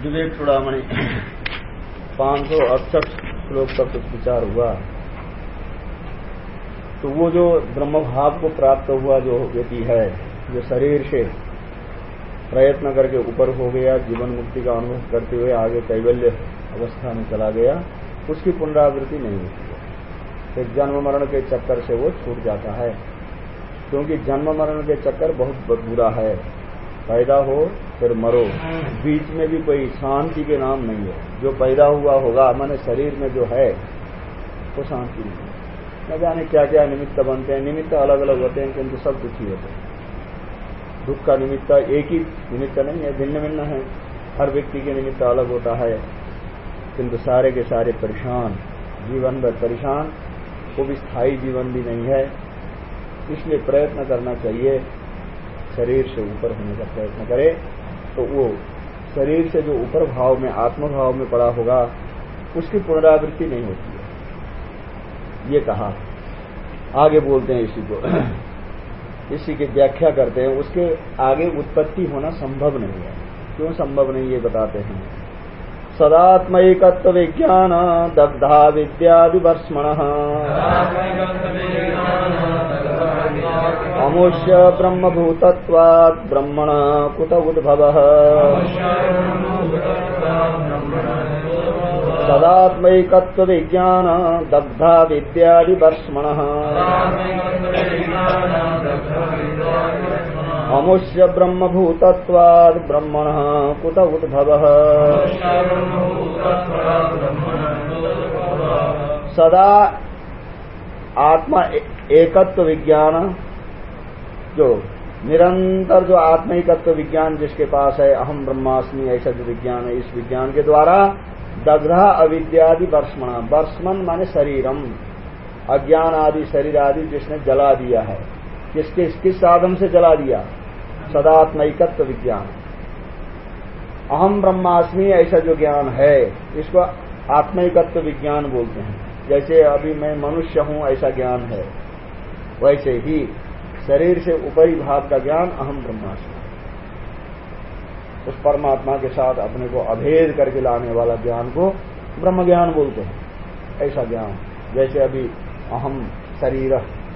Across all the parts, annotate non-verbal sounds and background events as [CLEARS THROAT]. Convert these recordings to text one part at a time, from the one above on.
विवेक चूड़ामणि पाँच सौ अड़सठ श्लोक का कुछ विचार हुआ। तो वो जो ब्रह्म भाव को प्राप्त हुआ जो व्यक्ति है, जो शरीर से प्रयत्न करके ऊपर हो गया, जीवन मुक्ति का अनुभव करते हुए आगे कैवल्य अवस्था में चला गया, उसकी पुनरावृत्ति नहीं होती है। फिर जन्म मरण के चक्कर से वो छूट जाता है। क्योंकि जन्म मरण के चक्कर बहुत बुरा है। पैदा हो, फिर मरो। बीच में भी कोई शांति के नाम नहीं है। जो पैदा हुआ होगा, मैंने शरीर में जो है, वो शांति नहीं है। न जाने क्या क्या निमित्त बनते हैं। निमित्त अलग अलग होते हैं, किंतु सब दुखी होते हैं। दुख का निमित्त एक ही निमित्त नहीं है भिन्न भिन्न है। हर व्यक्ति के निमित्त अलग होता है। किंतु सारे के सारे परेशान, जीवन भर परेशान, वो भी स्थायी जीवन भी नहीं है। इसलिए प्रयत्न करना चाहिए शरीर से ऊपर होने का प्रयत्न करे तो वो शरीर से जो ऊपर भाव में, आत्मभाव में पड़ा होगा, उसकी पुनरावृत्ति नहीं होती है। ये कहा। आगे बोलते हैं इसी को। [CLEARS THROAT] इसी की व्याख्या करते हैं। उसके आगे उत्पत्ति होना संभव नहीं है। क्यों संभव नहीं, ये बताते हैं। सदात्मकत्व विज्ञान दग्धा विद्यादिवर्ष्मण। अमुष्य ब्रह्मभूतत्वात् ब्रह्मण कुत उद्भव। सदात्मकत्व विज्ञान दग्धा विद्यादिवर्ष्मण अमुष्य ब्रह्मभूतत्वात् ब्रह्मण कुत उद्भव। सदा आत्मा एकत्व विज्ञान जो निरंतर जो आत्मिकत्व विज्ञान जिसके पास है अहम ब्रह्मास्मि ऐसा जो विज्ञान है इस विज्ञान के द्वारा दग्धा अविद्यादि वर्षमण। वर्षमन माने शरीरम। अज्ञान आदि शरीर आदि जिसने जला दिया है। किसके, किस साधन से जला दिया? सदात्मिकत्व विज्ञान। अहम ब्रह्मास्मि, ऐसा जो ज्ञान है, इसको आत्मिकत्व विज्ञान बोलते हैं। जैसे अभी मैं मनुष्य हूँ, ऐसा ज्ञान है। वैसे ही, शरीर से ऊपरी भाग का ज्ञान अहम ब्रह्मास्मि। उस परमात्मा के साथ अपने को अभेद करके लाने वाला ज्ञान को ब्रह्म ज्ञान बोलते हैं। ऐसा ज्ञान, जैसे अभी अहम शरीर,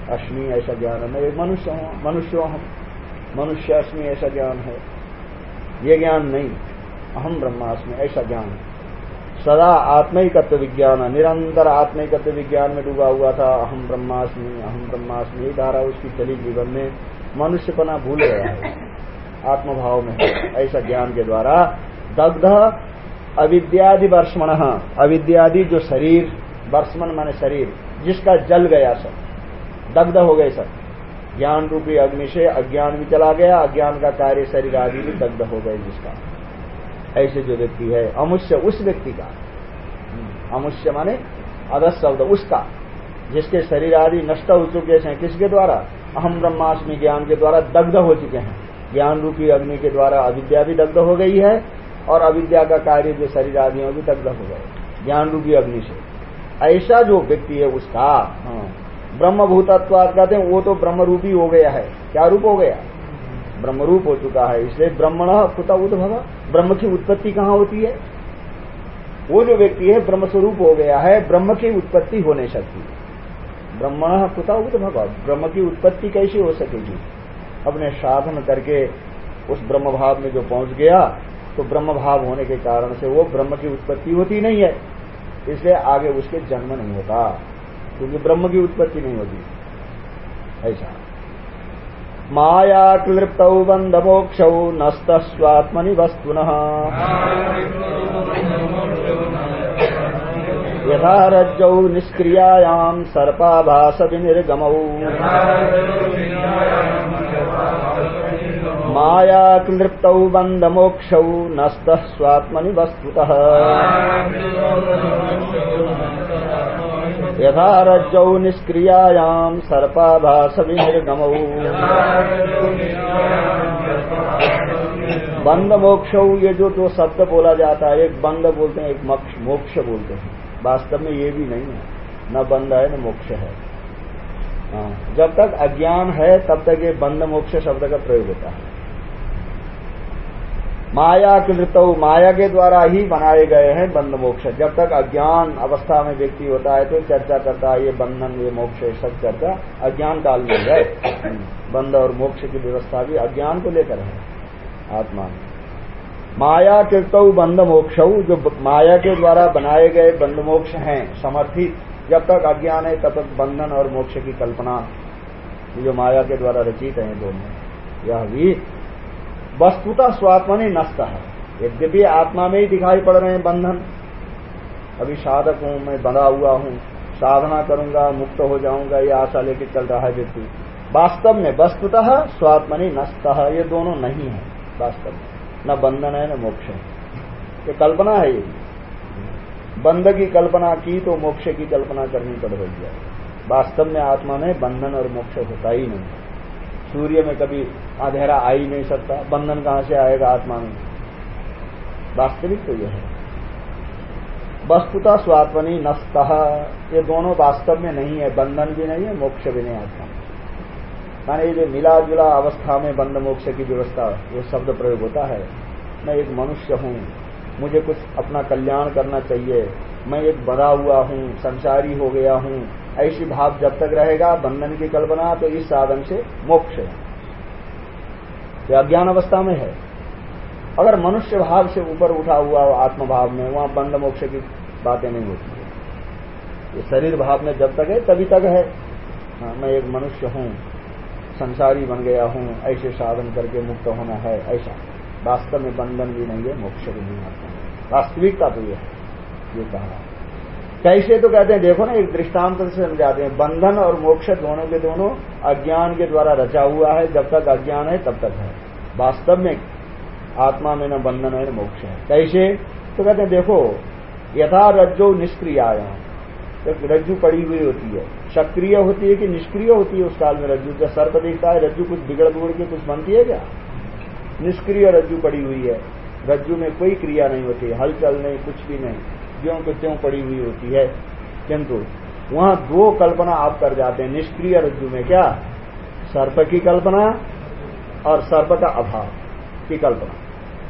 अश्मि ऐसा ज्ञान है। मैं एक मनुष्य हूँ, मनुष्य हम मनुष्य, अश्मि ऐसा ज्ञान है। ये ज्ञान नहीं, अहम ब्रह्मास्मि ऐसा ज्ञान सदा आत्मिकत्व विज्ञान, निरंतर आत्मिकत्व विज्ञान में डूबा हुआ था। अहम ब्रह्मास्मि अहम ब्रह्मास्मि धारा उसकी चली जीवन में मनुष्यपना भूल गया है। आत्मभाव में ऐसा ज्ञान के द्वारा दग्ध अविद्यादि वर्षमण, अविद्यादि जो शरीर, वर्षमन माने शरीर, जिसका जल गया सब, दग्ध हो गए सब, ज्ञान रूपी अग्नि से अज्ञान भी चला गया, अज्ञान का कार्य शरीर आदि भी दग्ध हो गए जिसका। ऐसे जो व्यक्ति है, अमुष्य उस व्यक्ति का। अमुष्य माने अदस शब्द, उसका, जिसके शरीर आदि नष्ट हो चुके हैं किसके द्वारा? अहम ब्रह्माष्टमी ज्ञान के द्वारा दग्ध हो चुके हैं। ज्ञान रूपी अग्नि के द्वारा अविद्या भी दग्ध हो गई है और अविद्या का कार्य जो शरीर आदि भी दग्ध हो गए। ज्ञान रूपी अग्नि से। ऐसा जो व्यक्ति है उसका हाँ, ब्रह्म भूतत्वाद कहते हैं वो तो ब्रह्म रूपी हो गया है। क्या रूप हो गया? ब्रह्म रूप हो चुका है इसलिए ब्रह्मण कुता उद्भव ब्रह्म की उत्पत्ति कहाँ होती है? वो जो व्यक्ति है ब्रह्म स्वरूप हो गया है ब्रह्म की उत्पत्ति हो नहीं सकती ब्रह्मण कुता उद्भव ब्रह्म की उत्पत्ति कैसी हो सकेगी? अपने साधन करके उस ब्रह्म भाव में जो पहुँच गया तो ब्रह्म भाव होने के कारण से वो ब्रह्म की उत्पत्ति होती नहीं है। इसलिए आगे उसके जन्म नहीं होता, क्योंकि ब्रह्म की उत्पत्ति नहीं होती। ऐसा। माया क्लृप्त बंध मोक्ष नस्त स्वात्मनि वस्तुन। यथा रज्जौ निष्क्रियायाम सर्पाभास विनिर्गमौ माया क्लृप्त बंध मोक्ष नस्त स्वात्मनि वस्तुत यथा रज्जौ निष्क्रियायाम सर्पाभास विनिर्गमौ बंद मोक्ष ये जो दो शब्द बोला जाता है, एक बंद बोलते हैं, एक मोक्ष बोलते हैं। वास्तव में ये भी नहीं है। न बंद है न मोक्ष है। हाँ, जब तक अज्ञान है तब तक ये बंद मोक्ष शब्द का प्रयोग होता है। माया कृत माया के द्वारा ही बनाए गए हैं बंद मोक्ष। जब तक अज्ञान अवस्था में व्यक्ति होता है तो चर्चा करता है ये बंधन ये मोक्ष ये सब चर्चा अज्ञान काल में है। बंद और मोक्ष की व्यवस्था भी अज्ञान को लेकर है आत्मा माया कृत बंद मोक्ष, जो माया के द्वारा बनाए गए बंद मोक्ष हैं, समर्थित, जब तक अज्ञान है, तब तक बंधन और मोक्ष की कल्पना। जो माया के द्वारा रचित है दोनों। यह भी वस्तुता स्वात्मा नहीं नष्ट है। यद्यपि आत्मा में ही दिखाई पड़ रहे हैं बंधन, अभी साधक हूँ मैं बंधा हुआ हूँ, साधना करूँगा, मुक्त हो जाऊँगा, ये आशा लेके चल रहा है व्यक्ति। वास्तव में वस्तुतः स्वात्मनि नष्ट ये दोनों नहीं है, वास्तव में। न बंधन है, न मोक्ष है। ये कल्पना है ये। बंध की कल्पना की तो मोक्ष की कल्पना करनी पड़ रही है। वास्तव में आत्मा में बंधन और मोक्ष होता ही नहीं सूर्य में कभी अंधेरा आ ही नहीं सकता। बंधन कहाँ से आएगा आत्मा में? वास्तविक तो यह है। वस्तुता स्वात्मनी नस्त। ये दोनों वास्तव में नहीं है, बंधन भी नहीं है, मोक्ष भी नहीं आत्मा माने ये जो मिला जुला अवस्था में बंद मोक्ष की व्यवस्था वो शब्द प्रयोग होता है। मैं एक मनुष्य हूँ मुझे कुछ अपना कल्याण करना चाहिए। मैं एक बड़ा हुआ हूँ संसारी हो गया हूँ। ऐसी भाव जब तक रहेगा बंधन की कल्पना तो इस साधन से मोक्ष है। यह अज्ञान अवस्था में है। अगर मनुष्य भाव से ऊपर उठा हुआ आत्मभाव में वहाँ बंद मोक्ष की बातें नहीं होती है। ये शरीर भाव में जब तक है तभी तक है। हाँ, मैं एक मनुष्य हूँ। संसारी बन गया हूँ, ऐसे साधन करके मुक्त होना है, ऐसा। वास्तव में बंधन भी नहीं है, मोक्ष भी नहीं आता। वास्तविकता तो यह है, ये कहा। कैसे तो कहते हैं, देखो ना, एक दृष्टांत से समझाते हैं, बंधन और मोक्ष दोनों के दोनों अज्ञान के द्वारा रचा हुआ है, जब तक अज्ञान है, तब तक है। वास्तव में आत्मा में न बंधन है, न मोक्ष है। कैसे? तो कहते हैं, देखो, यथा रज्जो निष्क्रियाया रज्जु पड़ी हुई होती है सक्रिय होती है कि निष्क्रिय होती है उस काल में रज्जु? जब सर्प दिखता है, रज्जु कुछ बिगड़ बिगड़ के कुछ बनती है क्या? निष्क्रिय रज्जु पड़ी हुई है। रज्जु में कोई क्रिया नहीं होती, हलचल नहीं, कुछ भी नहीं। ज्यो को त्यों पड़ी हुई होती है। किंतु वहाँ दो कल्पना आप कर जाते हैं, निष्क्रिय रज्जु में क्या? सर्प की कल्पना और सर्प का अभाव की कल्पना।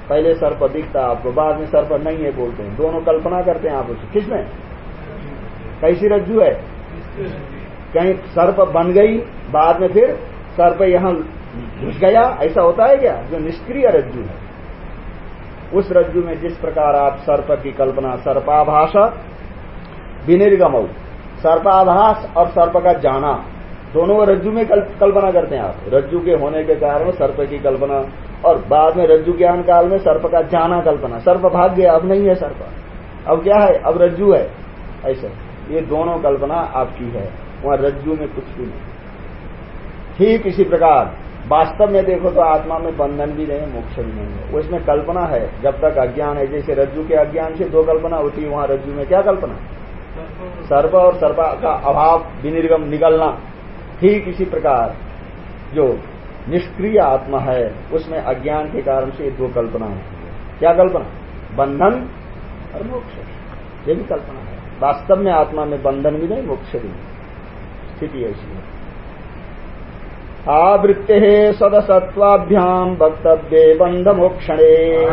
पहले सर्प दिखता आपको, बाद में सर्प नहीं है बोलते हैं। दोनों कल्पना करते हैं आप उसे। किसमें? कैसी रज्जु है? कहीं सर्प बन गई, बाद में फिर सर्प यहाँ घुस गया, ऐसा होता है क्या? जो निष्क्रिय रज्जु है। उस रज्जु में जिस प्रकार आप सर्प की कल्पना सर्पाभाष विनिर्गम। सर्पाभास और सर्प का जाना, दोनों रज्जु में कल्पना करते हैं आप। रज्जु के होने के कारण सर्प की कल्पना, और बाद में रज्जु ज्ञान काल में सर्प का जाना कल्पना। सर्प भाग गया अब नहीं है सर्प। अब क्या है? अब रज्जु है। ऐसे। ये दोनों कल्पना आपकी है, वहाँ रज्जु में कुछ भी नहीं। ठीक इसी प्रकार, वास्तव में देखो तो आत्मा में बंधन भी नहीं, मोक्ष भी नहीं है। वो इसमें कल्पना है, जब तक अज्ञान है, जैसे रज्जु के अज्ञान से दो कल्पना होती है, वहाँ रज्जु में क्या कल्पना? सर्प और सर्प का अभाव, विनिर्गम निकलना ठीक इसी प्रकार, जो निष्क्रिय आत्मा है, उसमें अज्ञान के कारण से दो कल्पना है। क्या कल्पना? बंधन और मोक्ष। ये भी कल्पना वास्तव में आत्मा में बंधन भी नहीं, मोक्ष भी नहीं। स्थिति ऐसी है। आवृत्ते सदसत्वाभ्याम वक्तव्ये बंधमोक्षणे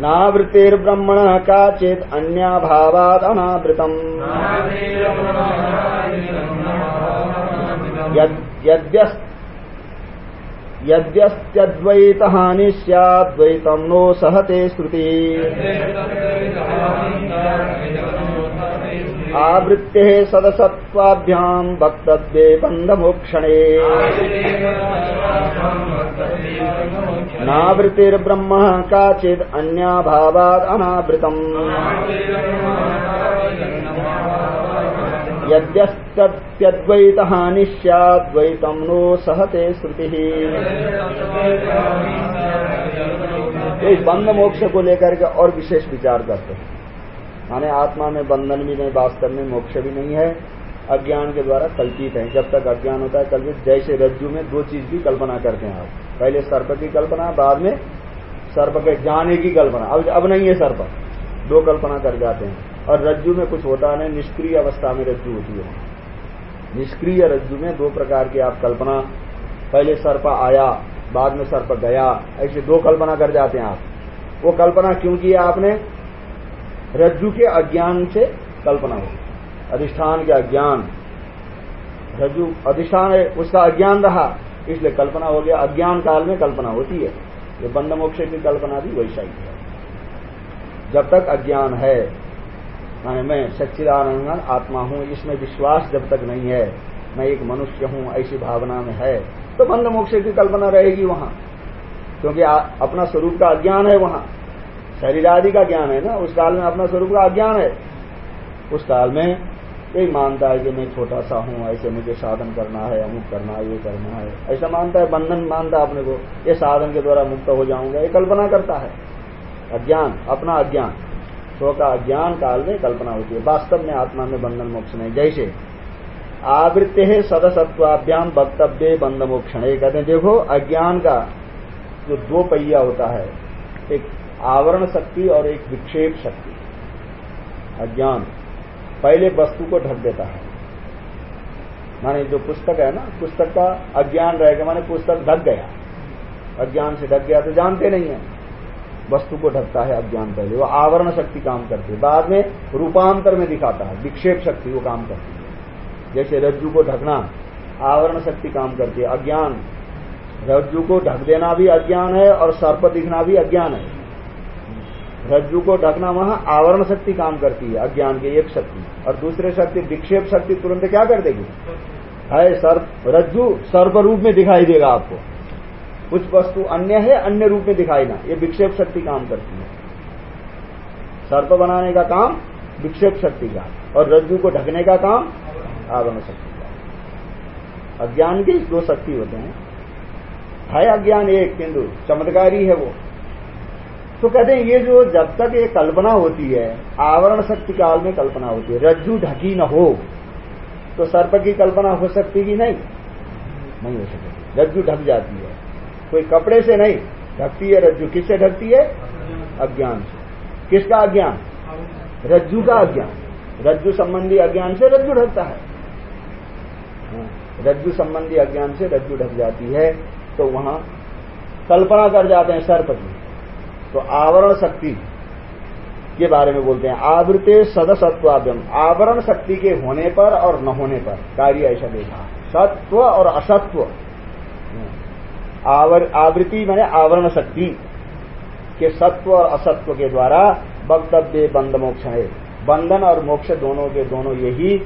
नावृत्तिर्ब्रह्मण काचित् अन्याभावात् अनावृतम्। यद्यस्त्यद्वैतहानि स्याद्वैतम् नो सहते श्रुति। आवृत्ते सदसत्वाभ्याम वक्तव्ये बंधमोक्षणे नावृत्तिर्ब्रह्म काचिद अन्याभावाद अनावृतम। यद्यस्तद्वैत हानि सैद्वैतम नो सहते श्रुति। इस बंध मोक्ष को लेकर के और विशेष विचार करते हैं। माने आत्मा में बंधन भी नहीं, वास्तव में मोक्ष भी नहीं है। अज्ञान के द्वारा कल्पित है। जब तक अज्ञान होता है, कल्पित। जैसे रज्जु में दो चीज़ की कल्पना करते हैं आप। पहले सर्प की कल्पना, बाद में सर्प के जाने की कल्पना। अब अब नहीं है सर्प। दो कल्पना कर जाते हैं। और रज्जु में कुछ होता नहीं, निष्क्रिय अवस्था में रज्जु होती है। निष्क्रिय रज्जु में दो प्रकार की आप कल्पना, पहले सर्प आया, बाद में सर्प गया, ऐसे दो कल्पना कर जाते हैं आप। वो कल्पना क्यों की आपने? रज्जु के अज्ञान से कल्पना हो। अधिष्ठान के अज्ञान। रज्जु अधिष्ठान है, उसका अज्ञान रहा, इसलिए कल्पना हो गया, अज्ञान काल में कल्पना होती है। ये बंद मोक्ष की कल्पना भी वैसा ही है। जब तक अज्ञान है माने मैं सच्चिदानंद आत्मा हूँ इसमें विश्वास जब तक नहीं है मैं एक मनुष्य हूँ ऐसी भावना में है तो बंद मोक्ष की कल्पना रहेगी वहाँ। क्योंकि आ, अपना स्वरूप का अज्ञान है वहाँ। शरीर आदि का ज्ञान है ना उस काल में अपना स्वरूप का अज्ञान है। उस काल में यही मानता है कि मैं छोटा सा हूँ ऐसे मुझे साधन करना है अमुक करना है ये करना है। ऐसा मानता है बंधन मानता है अपने को ये साधन के द्वारा मुक्त हो जाऊँगा ये कल्पना करता है। अज्ञान अपना अज्ञान। स्व का अज्ञान काल में कल्पना होती है। वास्तव में आत्मा में बंधन मोक्ष नहीं। जैसे, आवृत्ति है सदसत्वाभ्याम वक्तव्य बंध मोक्षण ये कहते हैं, देखो, अज्ञान का जो दो पहिया होता है, एक आवरण शक्ति और एक विक्षेप शक्ति। अज्ञान पहले वस्तु को ढक देता है। माने जो पुस्तक है ना, पुस्तक का अज्ञान रहेगा माने पुस्तक ढक गया। अज्ञान से ढक गया तो जानते नहीं है। वस्तु को ढकता है अज्ञान पहले। वो आवरण शक्ति काम करती है। बाद में रूपांतर में दिखाता है। विक्षेप शक्ति वो काम करती है। जैसे रज्जु को ढकना, आवरण शक्ति काम करती है। अज्ञान, रज्जु को ढक देना भी अज्ञान है और सर्प दिखना भी अज्ञान है। रज्जु को ढकना वहाँ आवरण शक्ति काम करती है, अज्ञान की एक शक्ति। और दूसरे शक्ति, विक्षेप शक्ति तुरंत क्या कर देगी? है, सर्प, रज्जु सर्प रूप में दिखाई देगा आपको। कुछ वस्तु अन्य है, अन्य रूप में दिखाई ना। ये विक्षेप शक्ति काम करती है। सर्प बनाने का काम, विक्षेप शक्ति का। और रज्जु को ढकने का काम आवरण शक्ति का। अज्ञान की दो शक्ति होते हैं। है अज्ञान एक, किंतु चमत्कारी है वो। तो कहते हैं, ये जो जब तक ये कल्पना होती है, आवरण शक्ति काल में कल्पना होती है। रज्जु ढकी न हो तो सर्प की कल्पना हो सकती कि नहीं? नहीं हो सकती। रज्जु ढक जाती है। कोई कपड़े से नहीं ढकती है रज्जु। किससे ढकती है? अज्ञान से। किसका अज्ञान? रज्जु का अज्ञान। रज्जु संबंधी अज्ञान से रज्जु ढकता है। हाँ, रज्जु संबंधी अज्ञान से रज्जु ढक जाती है तो वहाँ कल्पना कर जाते हैं सर्प की तो आवरण शक्ति के बारे में बोलते हैं। आवृत्ते सदसत्वाभ्यम आवरण शक्ति के होने पर और न होने पर कार्य ऐसा देखा। सत्व और असत्व। आवर, आवृत्ति मैंने आवरण शक्ति के सत्व और असत्व के द्वारा वक्तव्य बंद मोक्ष है। बंधन और मोक्ष दोनों के दोनों यही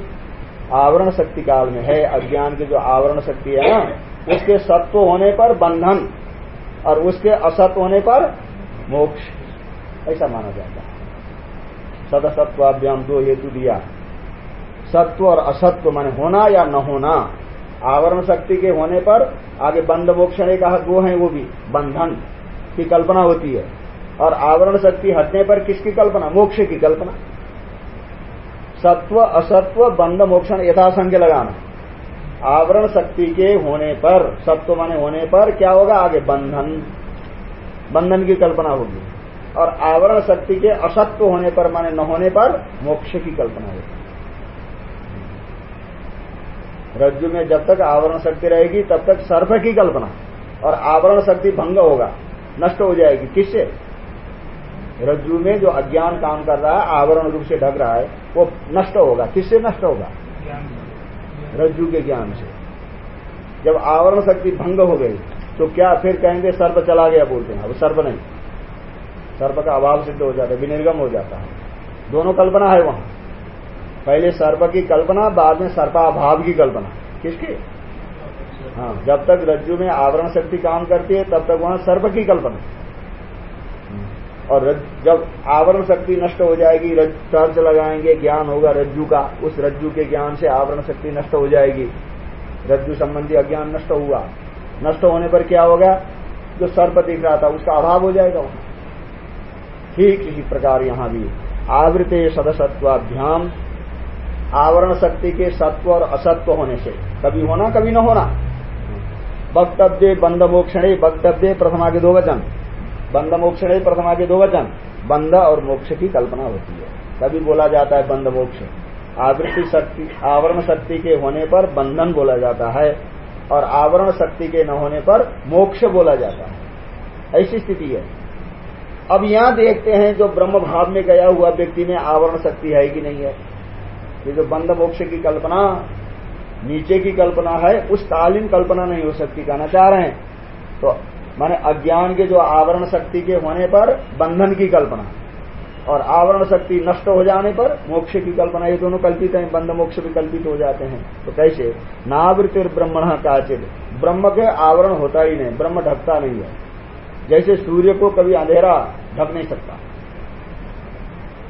आवरण शक्ति काल में है। अज्ञान की जो आवरण शक्ति है ना उसके सत्व होने पर बंधन और उसके असत्व होने पर मोक्ष। ऐसा माना जाता है। सदसत्वाभ्याम दो हेतु दिया। सत्व और असत्व माने होना या न होना आवरण शक्ति के होने पर आगे बंद मोक्षण कहा दो है वो भी, बंधन की कल्पना होती है। और आवरण शक्ति हटने पर किसकी कल्पना? मोक्ष की कल्पना। सत्व, असत्व बंद मोक्षण यथासंख्य लगाना। आवरण शक्ति के होने पर, सत्व माने होने पर क्या होगा? आगे बंधन बंधन की कल्पना होगी। और आवरण शक्ति के असत्व होने पर माने न होने पर मोक्ष की कल्पना होगी। रज्जु में जब तक आवरण शक्ति रहेगी, तब तक सर्प की कल्पना। और आवरण शक्ति भंग होगा, नष्ट हो जाएगी। किससे? रज्जु में जो अज्ञान काम कर रहा है, आवरण रूप से ढक रहा है, वो नष्ट होगा। किससे नष्ट होगा? रज्जु के ज्ञान से। जब आवरण शक्ति भंग हो गई तो क्या फिर कहेंगे, सर्प चला गया बोलते हैं? अब सर्प नहीं। सर्प का अभाव सिद्ध हो जाता है, विनिर्गम हो जाता है। दोनों कल्पना है वहाँ। पहले सर्प की कल्पना, बाद में सर्पाभाव की कल्पना। किसकी? हाँ जब तक रज्जु में आवरण शक्ति काम करती है, तब तक वहाँ सर्प की कल्पना। और जब आवरण शक्ति नष्ट हो जाएगी टर्च लगाएँगे, ज्ञान होगा रज्जु का, उस रज्जु के ज्ञान से आवरण शक्ति नष्ट हो जाएगी। रज्जु संबंधी अज्ञान नष्ट हुआ। नष्ट होने पर क्या होगा? जो सर्प दिख रहा था, उसका अभाव हो जाएगा ठीक इसी प्रकार यहाँ भी। आवृत सदसत्वाभ्याम। आवरण शक्ति के सत्व और असत्व होने से। कभी होना, कभी न होना। वक्तव्य बंद मोक्षणे वक्तव्य प्रथमा के दो वचन। बंद मोक्षणे प्रथमा के दो वचन। बंद और मोक्ष की कल्पना होती है। कभी बोला जाता है बंद मोक्ष आवृत्ति शक्ति, आवरण शक्ति के होने पर बंधन बोला जाता है और आवरण शक्ति के न होने पर मोक्ष बोला जाता है। ऐसी स्थिति है। अब यहाँ देखते हैं जो ब्रह्म भाव में गया हुआ व्यक्ति में आवरण शक्ति है कि नहीं है। ये जो बंद मोक्ष की कल्पना, नीचे की कल्पना है, उस कालीन कल्पना नहीं हो सकती, कहना चाह रहे हैं। तो माने अज्ञान के जो आवरण शक्ति के होने पर बंधन की कल्पना, और आवरण शक्ति नष्ट हो जाने पर मोक्ष की कल्पना, ये दोनों कल्पित हैं, बंध मोक्ष भी कल्पित हो जाते हैं। तो कैसे? नावृत्ति ब्रह्मण काचित ब्रह्म के आवरण होता ही नहीं, ब्रह्म ढकता नहीं है। जैसे सूर्य को कभी अंधेरा ढक नहीं सकता।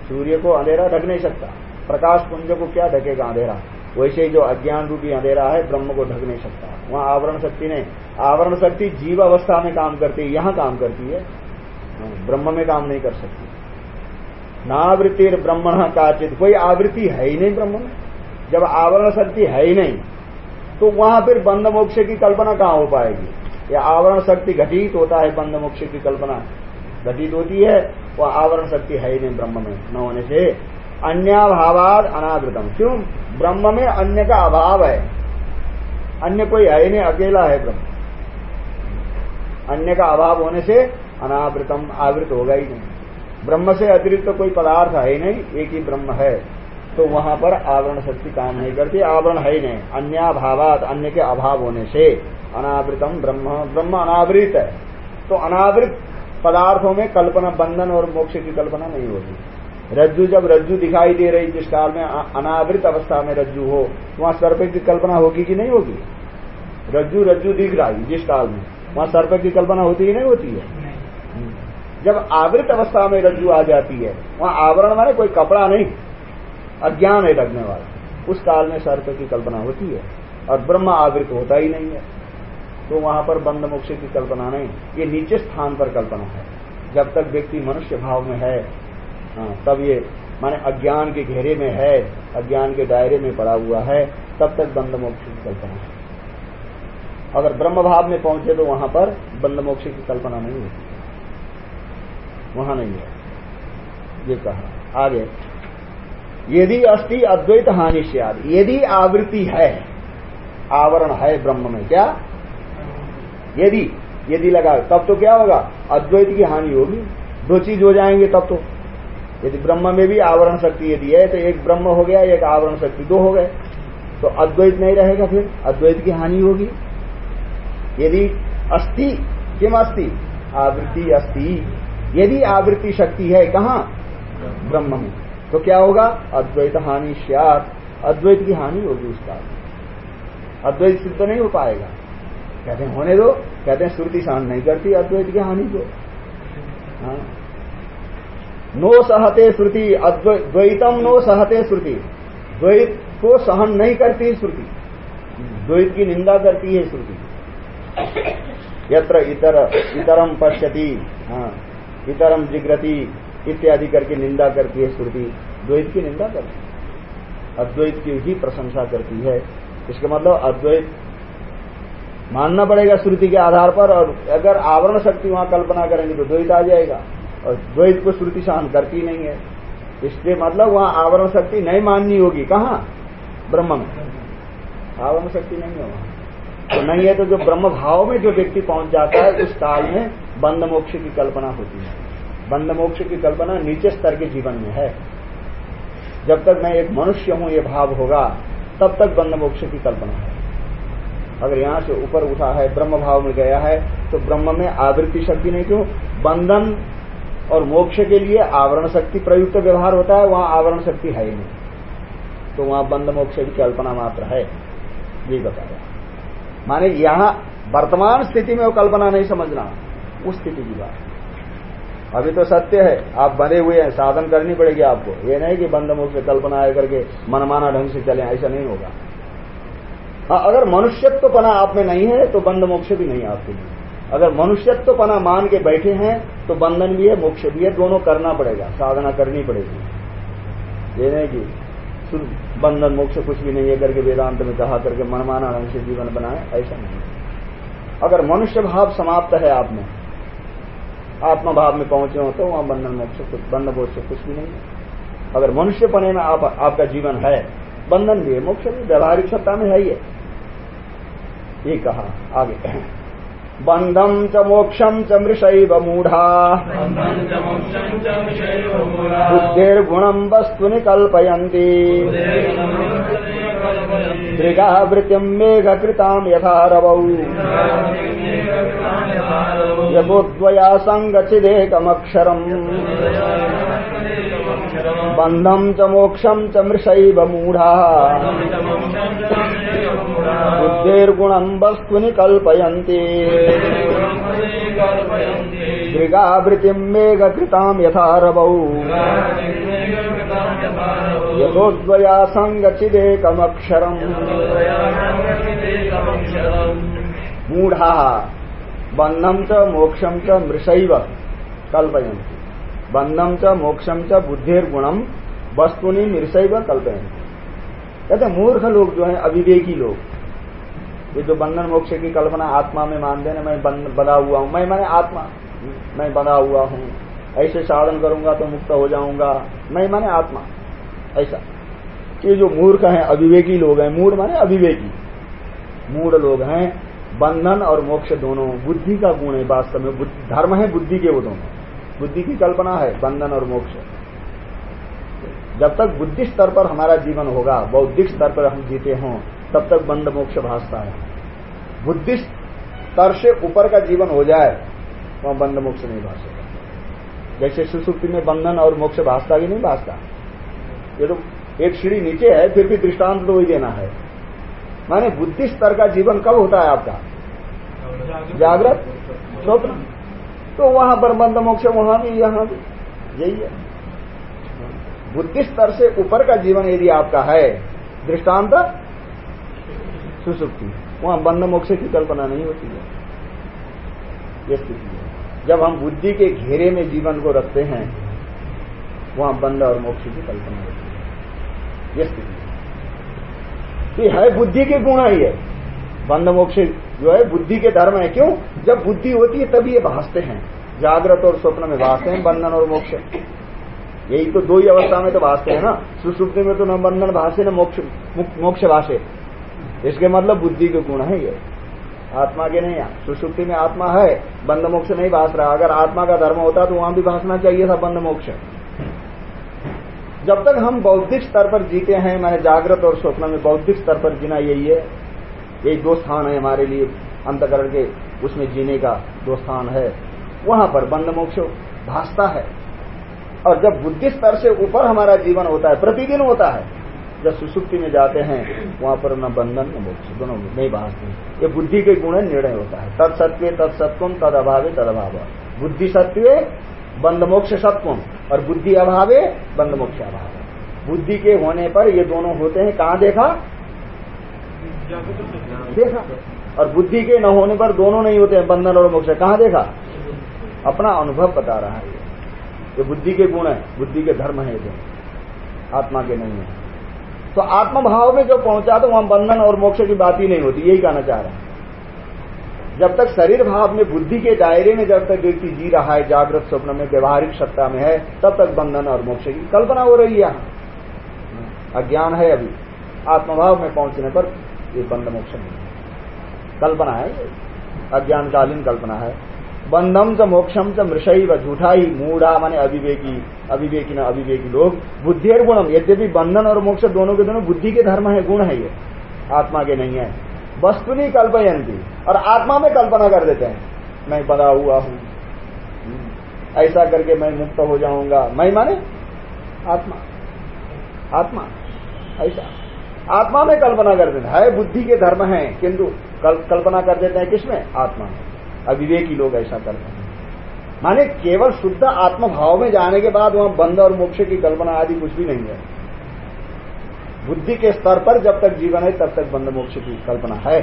सूर्य को अंधेरा ढक नहीं सकता। प्रकाश पुंज को क्या ढकेगा अंधेरा? वैसे ही जो अज्ञान रूपी अंधेरा है, ब्रह्म को ढक नहीं सकता। वहाँ आवरण शक्ति ने आवरण शक्ति जीव अवस्था में काम करती है, यहाँ काम करती है। ब्रह्म में काम नहीं कर सकती। नावृत्ति ब्रह्मण काचित। कोई आवृत्ति है ही नहीं ब्रह्म में। जब आवरण शक्ति है ही नहीं तो वहाँ फिर बंद मोक्ष की कल्पना कहाँ हो पाएगी? या आवरण शक्ति घटित होता है बंद मोक्ष की कल्पना? घटित होती है, वह आवरण शक्ति है ही नहीं ब्रह्म में। न होने से अन्याभावाद अनावृतम क्यों? ब्रह्म में अन्य का अभाव है। अन्य कोई है नहीं, अकेला है ब्रह्म। अन्य का अभाव होने से अनावृतम, आवृत होगा ही नहीं। ब्रह्म से अतिरिक्त तो कोई पदार्थ है ही नहीं, एक ही ब्रह्म है। तो वहाँ पर आवरण शक्ति काम नहीं करती, आवरण है ही नहीं। अन्याभावात अन्य के अभाव होने से अनावृतम ब्रह्म। ब्रह्म अनावृत है। तो अनावृत पदार्थों में कल्पना, बंधन और मोक्ष की कल्पना नहीं होगी रज्जु जब रज्जु दिखाई दे रही जिस काल में अनावृत अवस्था में रज्जु हो वहाँ सर्प की कल्पना होगी कि नहीं होगी? रज्जु रज्जु दिख रहा है जिस काल में। वहाँ सर्प की कल्पना होती ही नहीं होती है? जब आवृत अवस्था में रज्जु आ जाती है वहाँ आवरण माने कोई कपड़ा नहीं अज्ञान है लगने वाला। उस काल में सर्प की कल्पना होती है और ब्रह्म आवृत होता ही नहीं है। तो वहाँ पर बंद मोक्ष की कल्पना नहीं ये नीचे स्थान पर कल्पना है। जब तक व्यक्ति मनुष्य भाव में है हाँ, तब ये, माने अज्ञान के घेरे में है, अज्ञान के दायरे में पड़ा हुआ है, तब तक बंद मोक्ष की कल्पना है। अगर ब्रह्म भाव में पहुँचे तो वहाँ पर बंद मोक्ष की कल्पना नहीं होती। वहाँ नहीं है। ये कहा। आगे। यदि अस्थि अद्वैत हानि से यदि आवृत्ति है, आवरण है ब्रह्म में, क्या? यदि यदि लगा, तब तो क्या होगा? अद्वैत की हानि होगी। दो चीज़ हो जाएँगे, तब तो। यदि ब्रह्म में भी आवरण शक्ति यदि है तो एक ब्रह्म हो गया, एक आवरण शक्ति दो हो गए। तो अद्वैत नहीं रहेगा फिर, अद्वैत की हानि होगी। यदि अस्थि, किम अस्थि? आवृत्ति अस्थि। यदि आवृत्ति शक्ति है, कहा? ब्रह्म में। तो क्या होगा? अद्वैत हानि श्यात अद्वैत की हानि होगी उसका। अद्वैत सिद्ध नहीं हो पाएगा। कहते हैं, होने दो। कहते हैं, श्रुति सहन नहीं करती अद्वैत की हानि को। हाँ। नो सहते श्रुति द्वैतम नो सहते श्रुति। द्वैत को सहन नहीं करती श्रुति। द्वैत की निंदा करती है श्रुति। यत्र इतर, इतरम पश्यति हाँ इतरम जिग्रति इत्यादि करके निंदा करती है श्रुति। द्वैत की निंदा करती है। अद्वैत की ही प्रशंसा करती है। इसका मतलब अद्वैत मानना पड़ेगा श्रुति के आधार पर, और अगर आवरण शक्ति वहाँ कल्पना करेंगे तो द्वैत आ जाएगा। और द्वैत को श्रुति सहन करती नहीं है। इसलिए मतलब वहाँ आवरण शक्ति नहीं माननी होगी। कहा? ब्रह्म में। आवरण शक्ति नहीं है वहाँ तो नहीं है तो जो ब्रह्म भाव में जो व्यक्ति पहुँच जाता है, उस काल में बंद मोक्ष की कल्पना होती है। बंद मोक्ष की कल्पना नीचे स्तर के जीवन में है। जब तक मैं एक मनुष्य हूँ, ये भाव होगा, तब तक बंद मोक्ष की कल्पना है। अगर यहाँ से ऊपर उठा है, ब्रह्म भाव में गया है तो ब्रह्म में आवृत्ति शक्ति नहीं क्यों? बंधन और मोक्ष के लिए आवरण शक्ति प्रयुक्त व्यवहार होता है, वहाँ आवरण शक्ति है ही नहीं। तो वहाँ बंद मोक्ष की कल्पना मात्र है। ये बताया। माने यहाँ वर्तमान स्थिति में वो कल्पना नहीं समझना, उस स्थिति की बात। अभी तो सत्य है, आप बने हुए हैं, साधन करनी पड़ेगी आपको। ये नहीं कि बंद मोक्ष कल्पना आए करके मनमाना ढंग से चले, ऐसा नहीं होगा। हाँ अगर मनुष्यत्व पना आप में नहीं है तो बंद मोक्ष भी नहीं आपके लिए। अगर मनुष्यत्व पना मान के बैठे हैं तो बंधन भी है मोक्ष भी है दोनों करना पड़ेगा साधना करनी पड़ेगी। ये नहीं कि बंधन मोक्ष कुछ भी नहीं है करके वेदांत में कहा करके मनमाना ढंग से जीवन बनाए ऐसा नहीं अगर मनुष्य भाव समाप्त है आप में आत्मा भाव में पहुँचे हो तो वहाँ बंधन मोक्ष कुछ बंध मोक्ष कुछ भी नहीं है। अगर मनुष्य पने में आप, आपका जीवन है बंधन भी है मोक्ष भी व्यवहारिक सत्ता में है है। ये कहा आगे। बंधम च मोक्षम च मृषैव मूढ़ा। बुद्धिर्गुणम वस्तु कल्पयन्ति दृगावृत्तिम मेघकृताम यथा रवौ यगोद्वया सङ्गचिदेकमक्षरम् बन्धम् च मोक्षम् च मृषैव मूढाः। बुद्धेर्गुणम् वस्तुनि कल्पयन्ति। दृगावृत्तिम् मेघकृताम् यथा रवौ यथोद्वया सङ्गचिदेकमक्षरम्। मूढ़ा च मोक्षम च मृषैव कल्पयंती बन्धम च मोक्षम च बुद्धिर गुणम वस्तुनि मृषैव कल्पयंती कहते मूर्ख लोग जो है, अविवेकी लोग। ये जो बंधन मोक्ष की कल्पना आत्मा में मानते हैं, मैं बना हुआ हूँ, मैं मैंने आत्मा, मैं बना हुआ हूँ। ऐसे साधन करूँगा तो मुक्त हो जाऊँगा, मैं माने आत्मा। ऐसा। ये जो मूर्ख है, अविवेकी लोग हैं मूड माने अविवेकी। मूड लोग हैं बंधन और मोक्ष दोनों, बुद्धि का गुण है वास्तव में धर्म है बुद्धि के वो दोनों। बुद्धि की कल्पना है, बंधन और मोक्ष। जब तक बुद्धि स्तर पर हमारा जीवन होगा, बौद्धिक स्तर पर हम जीते हों, तब तक बंध मोक्ष भासता है। बुद्धि स्तर से ऊपर का जीवन हो जाए वहाँ बंध मोक्ष नहीं भाषेगा जैसे सुसुप्ति में बंधन और मोक्ष भासता भी नहीं, भासता। ये तो एक सीढ़ी नीचे है, फिर भी दृष्टांत तो वही देना है। माने बुद्धि स्तर का जीवन कब होता है आपका? जागृत? स्वप्न। तो वहाँ पर बंद मोक्ष, वहाँ भी, यहाँ भी। यही है। बुद्धि स्तर से ऊपर का जीवन यदि आपका है, दृष्टांत? सुसुप्ति। वहाँ बंद मोक्ष की कल्पना नहीं होती है। यह स्थिति है। जब हम बुद्धि के घेरे में जीवन को रखते हैं, वहाँ बंद और मोक्ष की कल्पना होती है। यह स्थिति ये है बुद्धि के गुण ही है। बंध मोक्ष जो है, बुद्धि के धर्म है। क्यों? जब बुद्धि होती है, तभी ये भासते हैं। जागृत और स्वप्न में भासते हैं, बंधन और मोक्ष। यही तो दो ही अवस्था में तो भासते हैं ना। सुसुप्ति में तो न बंधन भाषे न मोक्ष मोक्ष भाषे इसके मतलब बुद्धि के गुण है ये। आत्मा के नहीं सुसुप्ति में आत्मा है बंध मोक्ष नहीं भाष रहा। अगर आत्मा का धर्म होता तो वहाँ भी भाषना चाहिए था बंध मोक्ष जब तक हम बौद्धिक स्तर पर जीते हैं, मैंने जागृत और स्वप्न में बौद्धिक स्तर पर जीना यही है। यही दो स्थान है हमारे लिए, अंतकरण के, उसमें जीने का दो स्थान है। वहाँ पर बंद मोक्ष भासता है। और जब बुद्धि स्तर से ऊपर हमारा जीवन होता है, प्रतिदिन होता है, जब सुसुप्ति में जाते हैं, वहाँ पर न बंधन, न मोक्ष, दोनों नहीं भासते ये बुद्धि के गुण निर्णय होता है। तत्सत्व तत्सत्व तद अभावे, तद अभाव। बुद्धि सत्व बंद मोक्ष सत्व और बुद्धि अभावे, बंद मोक्ष अभाव। बुद्धि के होने पर ये दोनों होते हैं। कहाँ देखा? देखा। और बुद्धि के न होने पर दोनों नहीं होते हैं, बंधन और मोक्ष। कहाँ देखा? अपना अनुभव बता रहा है। ये बुद्धि के गुण है, बुद्धि के धर्म है ये। आत्मा के नहीं है। तो आत्मभाव में जो पहुँचा तो वहाँ बंधन और मोक्ष की बात ही नहीं होती, यही कहना चाह रहे हैं। जब तक शरीर भाव में बुद्धि के दायरे में जब तक व्यक्ति जी रहा है, जागृत स्वप्न में, व्यवहारिक सत्ता में है, तब तक बंधन और मोक्ष की कल्पना हो रही है अज्ञान है अभी। आत्मभाव में पहुँचने पर ये बंध मोक्ष नहीं है। कल्पना है अज्ञानकालीन कल्पना है। बंधम च मोक्षम च मृषई व झूठाई मूढ़ा माने अविवेकी अविवेकी न अविवेकी लोग। बुद्धि और गुणम, यद्यपि बंधन और मोक्ष दोनों के दोनों बुद्धि के धर्म है, गुण है ये। आत्मा के नहीं है। वस्तु नहीं कल्पयंती और आत्मा में कल्पना कर देते हैं। मैं बना हुआ हूँ। ऐसा करके मैं मुक्त हो जाऊँगा। मैं माने? आत्मा। आत्मा। ऐसा। आत्मा में कल्पना कर देते है बुद्धि के धर्म है किंतु कल, कल्पना कर देते हैं किसमें? आत्मा में। अविवेकी लोग ऐसा करते हैं। माने केवल शुद्ध आत्म भाव में जाने के बाद वहाँ बंद और मोक्ष की कल्पना आदि कुछ भी नहीं है। बुद्धि के स्तर पर जब तक जीवन है तब तक बंद मोक्ष की कल्पना है।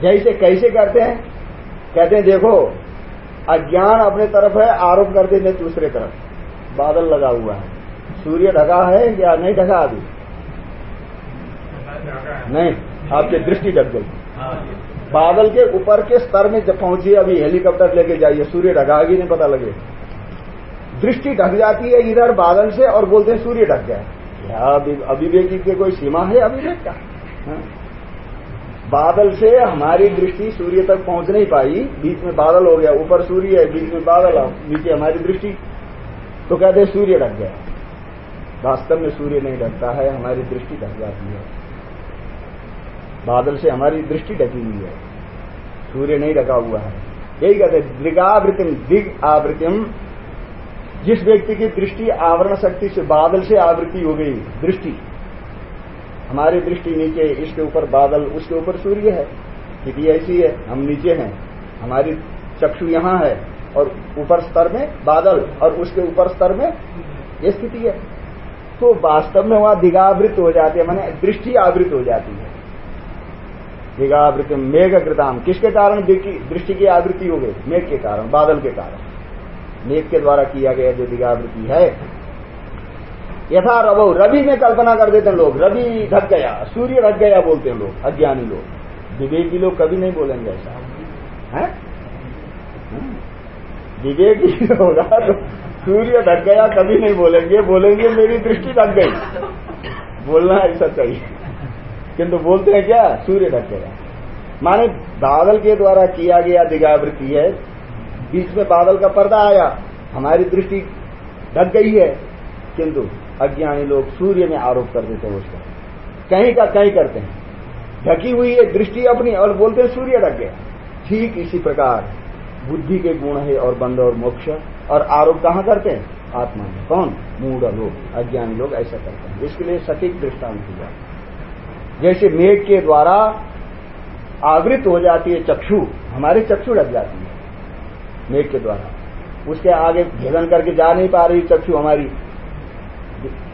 जैसे कैसे करते हैं? कहते हैं देखो अज्ञान अपने तरफ़ है आरोप करते हैं दूसरे तरफ़। बादल लगा हुआ है। सूर्य ढका है या नहीं ढका अभी? नहीं, आपकी दृष्टि ढक गई। बादल के ऊपर के स्तर में जब पहुंचिए अभी हेलीकॉप्टर लेके जाइए, सूर्य ढकागी नहीं पता लगे। दृष्टि ढक जाती है इधर बादल से और बोलते हैं, सूर्य ढक गया। अभिवेकी की कोई सीमा है? अभिवेक का। हाँ? बादल से हमारी दृष्टि सूर्य तक पहुँच नहीं पाई। बीच में बादल हो गया, ऊपर सूर्य है, बीच में बादल नीचे हमारी दृष्टि। तो कहते सूर्य ढक गया। वास्तव में सूर्य नहीं ढकता है, हमारी दृष्टि ढक जाती है। बादल से हमारी दृष्टि ढकी हुई है। सूर्य नहीं ढका हुआ है। यही कहते हैं दिगावृतिम दिग आवृतिम जिस व्यक्ति की दृष्टि आवरण शक्ति से बादल से आवृत्ति हो गई, दृष्टि। हमारी दृष्टि नीचे, इसके ऊपर बादल, उसके ऊपर सूर्य है। स्थिति ऐसी है, हम नीचे हैं। हमारी चक्षु यहाँ है और ऊपर स्तर में बादल और उसके ऊपर स्तर में ये स्थिति है। तो वास्तव में वहाँ दिगावृत हो जाती है, माने दृष्टि आवृत हो जाती है। दिगावृत मेघ कृताम किसके कारण दृष्टि की आवृत्ति हो गई? मेघ के कारण, बादल के कारण। मेघ के द्वारा किया गया जो दिगावृत्ति है, यथा रवो। रवि में कल्पना कर देते हैं लोग। रवि ढक गया, सूर्य ढक गया बोलते हैं लोग, अज्ञानी लोग। विवेकी लोग कभी नहीं बोलेंगे ऐसा। है? विवेकी होगा तो सूर्य ढक गया, कभी नहीं बोलेंगे। बोलेंगे, मेरी दृष्टि ढक गई। बोलना ऐसा चाहिए। किंतु बोलते हैं क्या? सूर्य ढक गया माने बादल के द्वारा किया गया दिगावृत्ति है, बीच में बादल का पर्दा आया, हमारी दृष्टि ढक गई है, किंतु अज्ञानी लोग सूर्य में आरोप कर देते हैं उसका। कहीं का कहीं करते हैं। ढकी हुई है दृष्टि अपनी और बोलते हैं सूर्य ढक गया। ठीक इसी प्रकार, बुद्धि के गुण है और बंध और मोक्ष, और आरोप कहाँ करते हैं? आत्मा में। कौन? मूढ़ लोग, अज्ञानी लोग ऐसा करते हैं। इसके लिए सटीक दृष्टांत दिया। जैसे मेघ के द्वारा आवृत हो जाती है चक्षु, हमारी चक्षु ढक जाती है मेघ के द्वारा। उसके आगे भेदन करके जा नहीं पा रही चक्षु हमारी।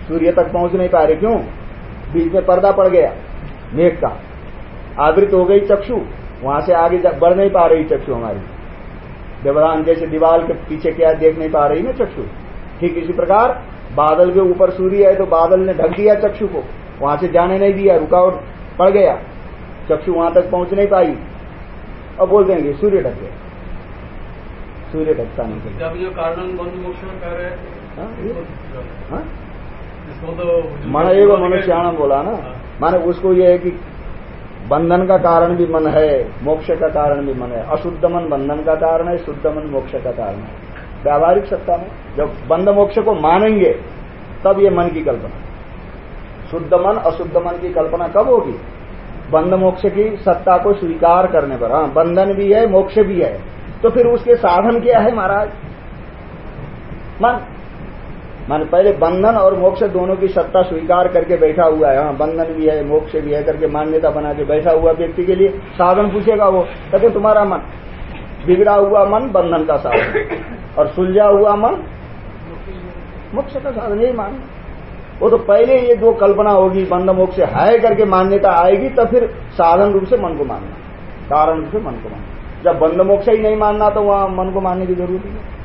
सूर्य तक पहुँच नहीं पा रही, क्यों? बीच में पर्दा पड़ गया, मेघ का। आवृत हो गई चक्षु, वहाँ से आगे बढ़ नहीं पा रही चक्षु हमारी। व्यवधान जैसे दीवार के पीछे क्या देख नहीं पा रही ना चक्षु? ठीक इसी प्रकार, बादल के ऊपर सूर्य है तो बादल ने ढक दिया चक्षु को। वहाँ से जाने नहीं दिया रुकावट पड़ गया। चक्षु वहाँ तक पहुँच नहीं पाई। अब बोल देंगे सूर्य ढक गया। सूर्य ढकता नहीं जब जो कारण कह रहे हाँ? मन एवं मनुष्याण बोला ना। हाँ। माने उसको ये है कि बंधन का कारण भी मन है मोक्ष का कारण भी मन है। अशुद्ध मन बंधन का कारण है शुद्ध मन मोक्ष का कारण है। व्यावहारिक सत्ता में जब बंध मोक्ष को मानेंगे तब ये मन की कल्पना। शुद्ध मन, अशुद्ध मन की कल्पना कब होगी? बंध मोक्ष की सत्ता को स्वीकार करने पर। हाँ बंधन भी है, मोक्ष भी है। तो फिर उसके साधन क्या है महाराज? मन। मान पहले बंधन और मोक्ष दोनों की सत्ता स्वीकार करके बैठा हुआ है। हाँ बंधन भी है, मोक्ष भी है करके मान्यता बना के बैठा हुआ व्यक्ति के लिए साधन पूछेगा वो। कहते तुम्हारा मन, बिगड़ा हुआ मन बंधन का साधन और सुलझा हुआ मन मोक्ष का साधन, यही मान। वो तो पहले ये जो कल्पना होगी बंध मोक्ष है करके मान्यता आएगी, तब फिर साधन रूप से मन को मानना। कारण रूप से मन को मानना। जब बंध मोक्ष ही नहीं मानना तो वहाँ मन को मानने की ज़रूरत नहीं।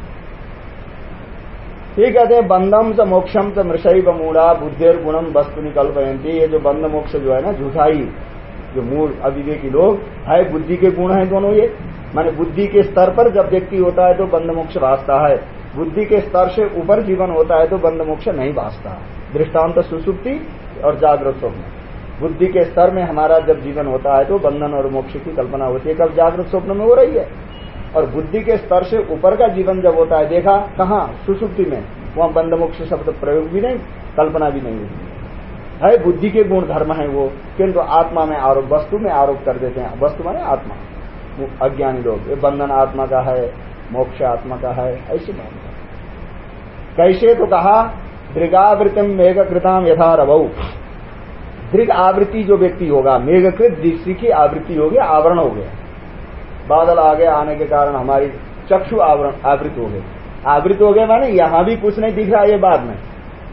ये कहते हैं, बंधम से मोक्षम से मृषैव मूढ़ा बुद्धिर गुणम वस्तु निकल्पयंती ये जो बंध मोक्ष जो है ना झूठाई जो मूल अविवेकी लोग है बुद्धि के गुण है दोनों ये। माने बुद्धि के स्तर पर जब व्यक्ति होता है तो बंध मोक्ष भाजता है। बुद्धि के स्तर से ऊपर जीवन होता है तो बंध मोक्ष नहीं भाजता दृष्टांत सुसुप्ति और जागृत स्वप्न बुद्धि के स्तर में हमारा जब जीवन होता है तो बंधन और मोक्ष की कल्पना होती है कब जागृत स्वप्न में हो रही है। और बुद्धि के स्तर से ऊपर का जीवन जब होता है, देखा, कहा? सुसुप्ति में। वहाँ बंद मोक्ष शब्द प्रयोग भी नहीं, कल्पना भी नहीं होती। है, बुद्धि के गुण धर्म है वो, किंतु आत्मा में आरोप, वस्तु में आरोप कर देते हैं। वस्तु माने आत्मा। अज्ञानी लोग बंधन आत्मा का है, मोक्ष आत्मा का है, ऐसी बात कैसे? तो कहा दृगावृतम मेघकृताम यथा रवऊ दृग आवृत्ति जो व्यक्ति होगा, मेघकृत दृष्टि की आवृत्ति होगी, आवरण हो गया। बादल आगे आने के कारण हमारी चक्षु आवरण, आवृत हो गई आवृत हो गए माने यहाँ भी कुछ नहीं दिख रहा है ये बाद में।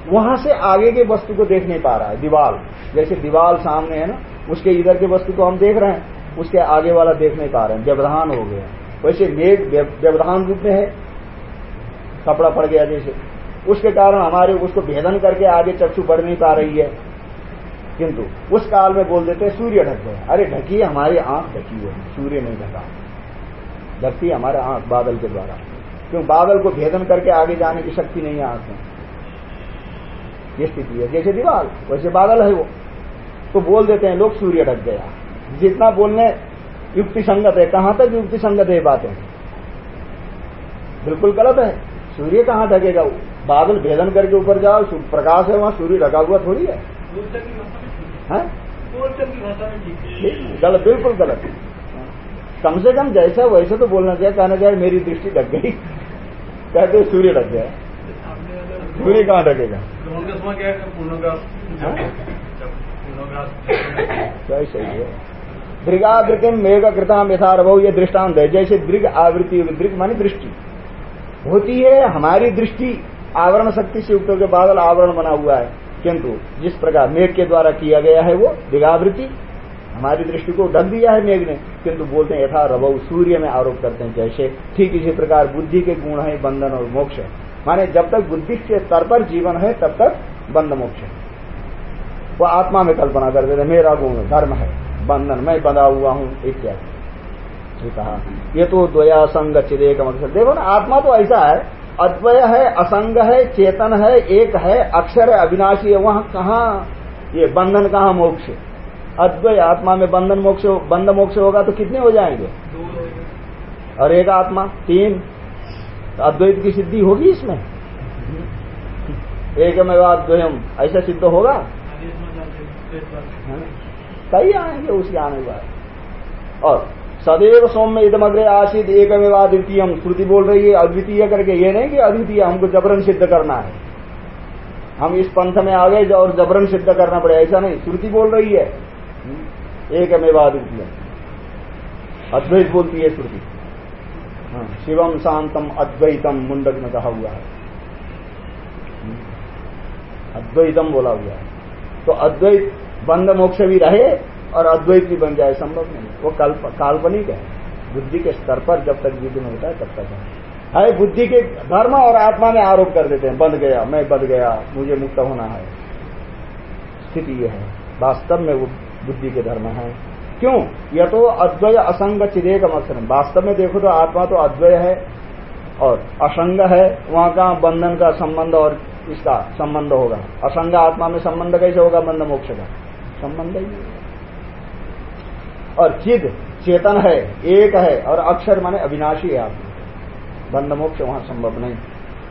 वहाँ से आगे के वस्तु को देख नहीं पा रहा है, दीवाल। जैसे दीवाल सामने है ना, उसके इधर के वस्तु को हम देख रहे हैं, उसके आगे वाला देख नहीं पा रहे हैं, व्यवधान हो गया। वैसे मेघ व्यवधान रूप में है। कपड़ा पड़ गया जैसे। उसके कारण हमारे उसको भेदन करके आगे चक्षु बढ़ नहीं पा रही है। किंतु उस काल में बोल देते सूर्य ढक गए अरे, ढकी हमारी आँख ढकी है। सूर्य नहीं ढका। ढकती हमारे आँख बादल के द्वारा। क्यों? बादल को भेदन करके आगे जाने की शक्ति नहीं है आँख में। ये स्थिति है। जैसे दीवार, वैसे बादल है वो। तो बोल देते हैं, लोग सूर्य ढक गया। जितना बोलने युक्ति संगत है, कहाँ तक युक्ति संगत है बातें? बिल्कुल गलत है। सूर्य कहाँ ढकेगा बादल भेदन करके ऊपर जाओ प्रकाश है, वहाँ सूर्य ढका हुआ थोड़ी है? गलत, बिल्कुल गलत। कम से कम जैसा वैसे तो बोलना चाहिए, कहना चाहिए, मेरी दृष्टि ढक गई। कहते सूर्य ढक गया। सूर्य कहाँ ढकेगा? सही सही है। दृगावृतिम मेघ कृताम यथारभव ये दृष्टांत है। जैसे दृग आवृत्ति दृग मानी दृष्टि। होती है, हमारी दृष्टि आवरण शक्ति से युक्त होकर बादल आवरण बना हुआ है, किंतु जिस प्रकार मेघ के द्वारा किया गया है वो दिगावृत्ति, हमारी दृष्टि को ढक दिया है मेघ ने, किंतु बोलते हैं, यथा रवो सूर्य में आरोप करते हैं, जैसे ठीक इसी प्रकार बुद्धि के गुण है, बंधन और मोक्ष माने जब तक बुद्धि के स्तर पर जीवन है, तब तक बंध मोक्ष है। वो आत्मा में कल्पना कर देते मेरा गुण, धर्म है, बंधन, मैं बंधा हुआ हूँ, इत्यादि। कहा, ये तो द्वया संग चिदेक मकसद देखो ना, आत्मा तो ऐसा है अद्वय है, असंग है, चेतन है, एक है, अक्षर है, अविनाशी है, वहाँ कहा? ये बंधन कहा मोक्ष अद्वय, आत्मा में बंधन मोक्ष बंध मोक्ष होगा तो कितने हो जाएँगे? और एक आत्मा, तीन। तो अद्वैत की सिद्धि होगी इसमें? एक में अद्वयम, ऐसा सिद्ध होगा? कई आएँगे उसके आने के बाद और सदैव सौम्य इदम अग्रे आशित एक अद्वितीय। श्रुति बोल रही है अद्वितीय करके ये नहीं कि अद्वितीय हमको जबरन सिद्ध करना है। हम इस पंथ में आ गए और जबरन सिद्ध करना पड़े ऐसा नहीं। श्रुति बोल रही है एक अद्वितीय। अद्वैत बोलती है श्रुति। हाँ, शिवम शांतम अद्वैतम मुंडक में कहा हुआ है। अद्वैतम बोला हुआ है। तो अद्वैत बंद मोक्ष भी रहे और अद्वैत भी बन जाए, संभव नहीं वो कल्प काल्पनिक है। बुद्धि के स्तर पर जब तक युद्ध में होता है, तब तक है। बुद्धि के धर्म और आत्मा में आरोप कर देते हैं, बंध गया, मैं बंध गया, मुझे मुक्त होना है। स्थिति यह है। वास्तव में वो बुद्धि के धर्म है। क्यों? यह तो अद्वय असंग चिदेक मत्सर वास्तव में देखो तो आत्मा तो अद्वय है और असंग है। वहाँ का बंधन का संबंध और इसका संबंध होगा। असंग आत्मा में संबंध कैसे होगा? बंध मोक्ष का। संबंध ही। और चिद चेतन है, एक है, और अक्षर माने अविनाशी है आत्मा बंध मोक्ष वहाँ संभव नहीं।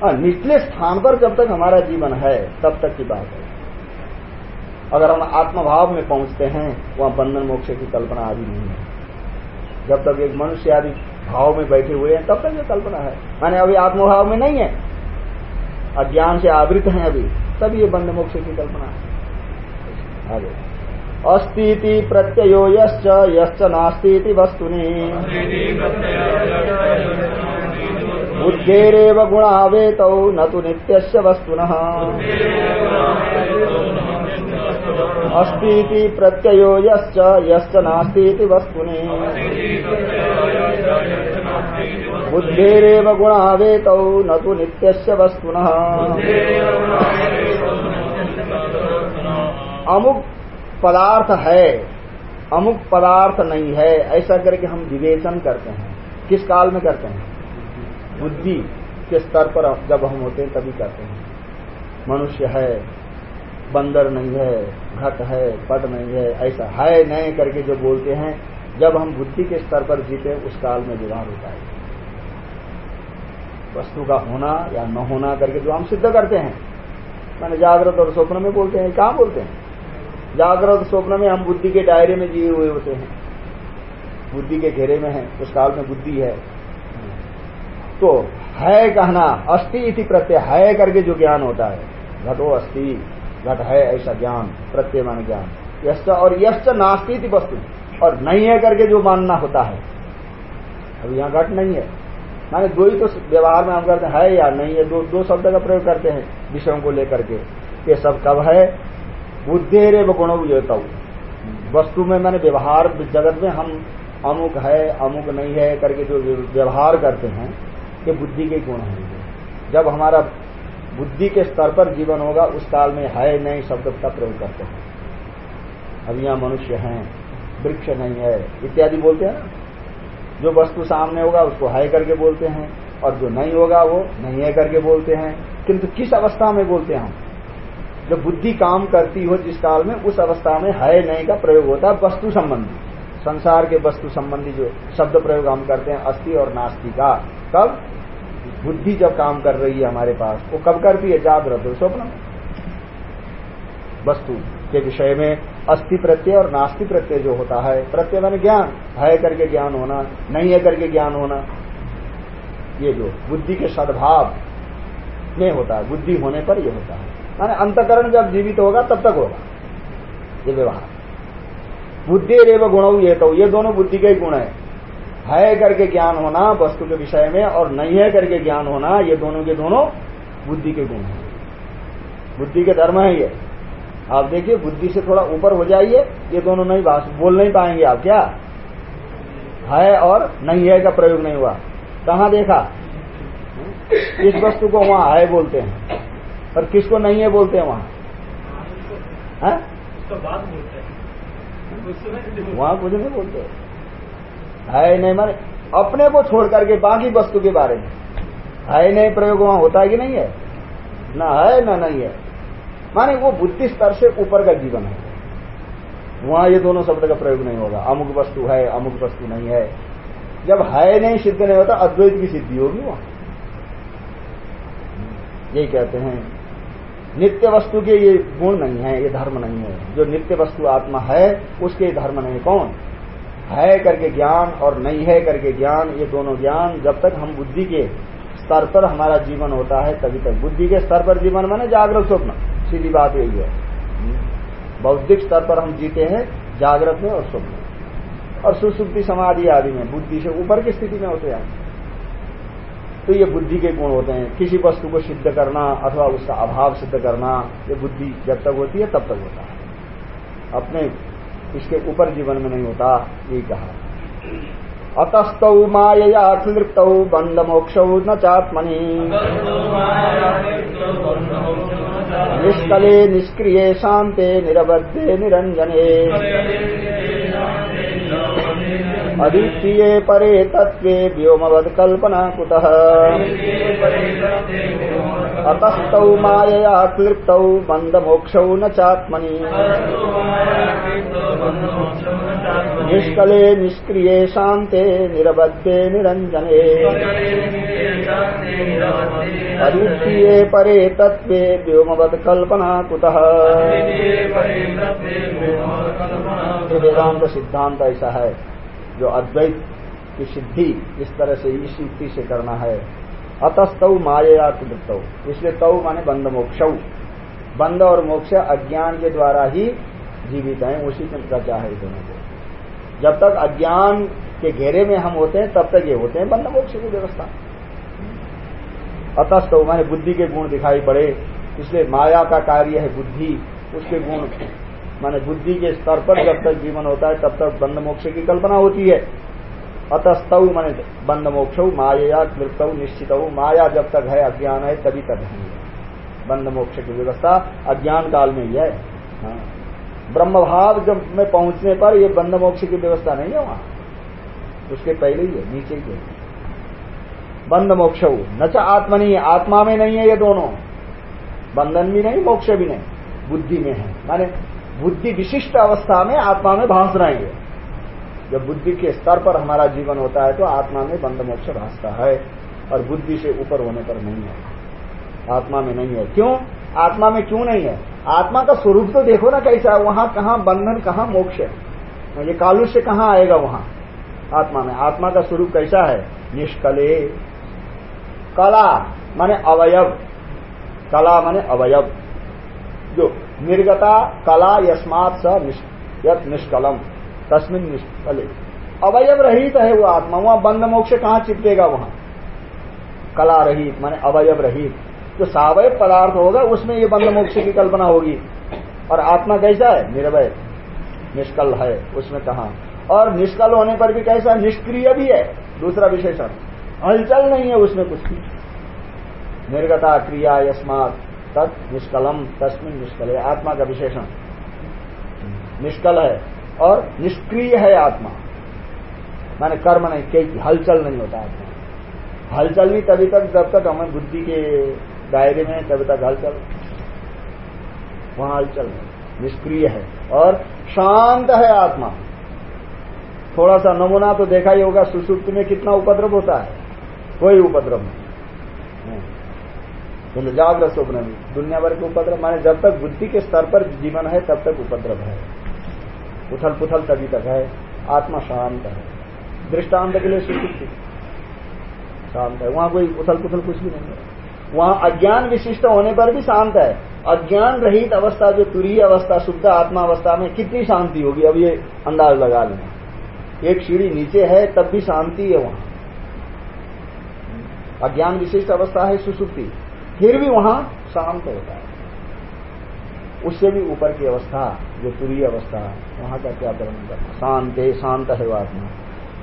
और निचले स्थान पर जब तक हमारा जीवन है, तब तक की बात है। अगर हम आत्मभाव में पहुँचते हैं, वहाँ बंधन मोक्ष की कल्पना आदि नहीं है। जब तक एक मनुष्य आदि भाव में बैठे हुए हैं, तब तक ये कल्पना है। माने अभी आत्मभाव में नहीं है। अज्ञान से आवृत हैं अभी, तब ये बंध मोक्ष की कल्पना है। आगे। अस्ती प्रत्ययो यश्च यश्च नास्ती वस्तुनि। बुद्धेरेव न तो नित्यस्य वस्तुनः। अस्ती प्रत्ययो यश्च यश्च नास्ती वस्तुनि। बुद्धेरेव न तो नित्यस्य वस्तुनः। अमुक पदार्थ है, अमुक पदार्थ नहीं है, ऐसा करके हम विवेचन करते हैं। किस काल में करते हैं? बुद्धि के स्तर पर जब हम होते हैं, तभी करते हैं। मनुष्य है, बंदर नहीं है, घट है, पट नहीं है, ऐसा है, नए करके जो बोलते हैं, जब हम बुद्धि के स्तर पर जीते, उस काल में व्यवहार होता है। वस्तु का होना या न होना करके जो हम सिद्ध करते हैं। मैंने जागृत और स्वप्न में बोलते हैं कहा बोलते हैं? जागृत स्वप्न में हम बुद्धि के दायरे में जिए हुए होते हैं। बुद्धि के घेरे में है, उस काल में बुद्धि है। तो है कहना अस्थि इति प्रत्यय, है करके जो ज्ञान होता है। घटो अस्थि घट है ऐसा ज्ञान प्रत्यय मान ज्ञान। यश्च और यश्च नास्ती थी वस्तु। और नहीं है करके जो मानना होता है। अब यहाँ घट नहीं है। माने दो ही तो व्यवहार में हम करते हैं, है या नहीं है, दो दो शब्द का प्रयोग करते हैं विषयों को लेकर के। ये सब कब है? बुद्धेरे व गुण वस्तु में मैंने व्यवहार, जगत में हम अमुक है, अमुक नहीं है करके जो व्यवहार करते हैं, ये बुद्धि के गुण हैं। जब हमारा बुद्धि के स्तर पर जीवन होगा, उस काल में है नहीं शब्द का प्रयोग करते हैं। अब यहाँ मनुष्य हैं, वृक्ष नहीं है, इत्यादि बोलते हैं जो वस्तु सामने होगा, उसको है करके बोलते हैं, और जो नहीं होगा, वो नहीं है करके बोलते हैं। किंतु किस अवस्था में बोलते हैं हम? जब बुद्धि काम करती हो जिस काल में, उस अवस्था में है नहीं का प्रयोग होता है वस्तु संबंधी। संसार के वस्तु संबंधी जो शब्द प्रयोग हम करते हैं, अस्थि और नास्ति का। कब? बुद्धि जब काम कर रही है हमारे पास, वो कब करती है? जागृत, स्वप्न। वस्तु के विषय में अस्थि प्रत्यय और नास्ति प्रत्यय जो होता है, प्रत्यय मैंने ज्ञान। है करके ज्ञान होना, नहीं है करके ज्ञान होना। ये जो बुद्धि के सद्भाव में होता है, बुद्धि होने पर यह होता है। माने अंतकरण जब जीवित होगा, तब तक होगा। ये व्यवहार। बुद्धि रेव गुण ये तो ये दोनों बुद्धि के गुण है। है करके ज्ञान होना वस्तु के विषय में और नहीं है करके ज्ञान होना, ये दोनों के दोनों बुद्धि के गुण है। बुद्धि के धर्म है ये। आप देखिए, बुद्धि से थोड़ा ऊपर हो जाइए, ये दोनों नहीं बात, बोल नहीं पाएँगे आप, क्या? है और नहीं है का प्रयोग नहीं हुआ। कहा देखा? इस वस्तु को वहाँ है बोलते हैं। और किसको नहीं है बोलते हैं वहाँ? है? वहाँ कुछ नहीं बोलते। है नहीं माने अपने को छोड़ करके बाकी वस्तु के बारे में। है नहीं प्रयोग वहाँ होता है कि नहीं है? ना है ना नहीं है। माने वो बुद्धि स्तर से ऊपर का जीवन है। वहाँ ये दोनों शब्द का प्रयोग नहीं होगा। अमुक वस्तु है अमुक वस्तु नहीं है। जब है नहीं सिद्ध नहीं होता अद्वैत की सिद्धि होगी वहाँ। यही कहते हैं नित्य वस्तु के ये गुण नहीं है, ये धर्म नहीं है। जो नित्य वस्तु आत्मा है, उसके धर्म नहीं। कौन? है करके ज्ञान और नहीं है करके ज्ञान, ये दोनों ज्ञान जब तक हम बुद्धि के स्तर पर हमारा जीवन होता है, तभी तक। बुद्धि के स्तर पर जीवन माने जागृत स्वप्न। सीधी बात यही है। बौद्धिक स्तर पर हम जीते हैं, जागृत में और स्वप्न। और सुसुप्ति समाधि आदि में, बुद्धि से ऊपर की स्थिति में होते हैं। तो ये बुद्धि के गुण होते हैं। किसी वस्तु को सिद्ध करना अथवा उसका अभाव सिद्ध करना, ये बुद्धि जब तक होती है, तब तक होता है। अपने इसके ऊपर जीवन में नहीं होता, यही कहा। अतस्तौ मायया बंद मोक्षौ न चात्मनि। निष्कले निष्क्रिय शांते निरबद्धे निरंजने अद्वितीये परे तत्त्वे व्योमवद कल्पना कुतः। अतस्तौ मायया क्लिप्तौ बन्धमोक्षौ न चात्मनि। निष्कले निष्क्रिये शान्ते निरबद्धे निरञ्जने। अद्वितीये परे तत्त्वे व्योमवद कल्पना कुतः। वेदांत सिद्धांत ऐसा है। जो अद्वैत की सिद्धि इस तरह से इस युक्ति से करना है। अतस्तव माया कृतौ इसलिए तव माने बंद मोक्ष। बंद और मोक्ष अज्ञान के द्वारा ही जीवित है, उसी में रचा है दोनों को जब तक अज्ञान के घेरे में हम होते हैं, तब तक ये होते हैं बंद मोक्ष की व्यवस्था। अतस्तव माने बुद्धि के गुण दिखाई पड़े, इसलिए माया का कार्य है बुद्धि, उसके गुण माने बुद्धि के स्तर पर जब तक जीवन होता है, तब तक बंद मोक्ष की कल्पना होती है। अतस्तव माने बंद मोक्ष माया कृत निश्चित। माया जब तक है, अज्ञान है, तभी तक है। बंद मोक्ष की व्यवस्था अज्ञान काल में ही है। हाँ। ब्रह्म भाव जब में पहुँचने पर ये बंद मोक्ष की व्यवस्था नहीं है वहाँ। उसके पहले ही है, नीचे ही है। बंद मोक्ष, न च आत्मा नहीं है आत्मा में नहीं है ये दोनों। बंधन भी नहीं, मोक्ष भी नहीं। बुद्धि में है। माने बुद्धि विशिष्ट अवस्था में आत्मा में भाष रहे हैं जब बुद्धि के स्तर पर हमारा जीवन होता है तो आत्मा में बंद मोक्ष भाषता है और बुद्धि से ऊपर होने पर नहीं है। आत्मा में नहीं है। क्यों? आत्मा में क्यों नहीं है? आत्मा का स्वरूप तो देखो ना कैसा है। वहाँ कहा बंधन, कहा मोक्ष है? ये कालुष्य कहाँ आएगा वहाँ? आत्मा में। आत्मा का स्वरूप कैसा है? निष्कले। कला माने अवयव। कला माने अवयव। जो निर्गता कला यस्मात स निष्कलम। तस्मिन निष्कले। अवयव रहित है वो आत्मा। वहाँ बंद मोक्ष कहाँ चिपकेगा वहाँ? कला रहित, माने अवयव रहित। जो सावय पदार्थ होगा, उसमें ये बंद मोक्ष की कल्पना होगी। और आत्मा कैसा है? निर्वय। निष्कल है, उसमें कहा? और निष्कल होने पर भी कैसा? निष्क्रिय भी है। दूसरा विशेषण। हलचल नहीं है उसमें कुछ भी। निर्गता क्रिया यस्मात तत् निष्कलम, तस्मिन निष्कल, आत्मा का विशेषण। निष्कल है और निष्क्रिय है आत्मा। माने कर्म नहीं, कई हलचल नहीं होता आत्मा। हलचल नहीं तभी तक, जब तक हमें बुद्धि के दायरे में तभी तक हलचल। वहाँ हलचल नहीं, निष्क्रिय है और शांत है आत्मा। थोड़ा सा नमूना तो देखा ही होगा, सुसुप्त में कितना उपद्रव होता है। कोई उपद्रव नहीं। किंतु जागृत में। दुनिया भर के उपद्रव, माने जब तक बुद्धि के स्तर पर जीवन है, तब तक उपद्रव है। उथल पुथल तभी तक है। आत्मा शांत है। दृष्टांत के लिए सुसुप्ति शांत है। वहाँ कोई उथल पुथल कुछ भी नहीं है। वहाँ अज्ञान विशिष्ट होने पर भी शांत है। अज्ञान रहित अवस्था, जो तुरीय अवस्था, शुद्ध आत्मा अवस्था में कितनी शांति होगी? अब ये अंदाज लगा लेना एक सीढ़ी नीचे है, तब भी शांति है वहाँ। अज्ञान विशिष्ट अवस्था है, सुसुप्ति। फिर भी वहाँ शांत होता है। उससे भी ऊपर की अवस्था, जो तुरीय अवस्था, वहाँ का क्या वर्णन करना शांत है शांत है वो आत्मा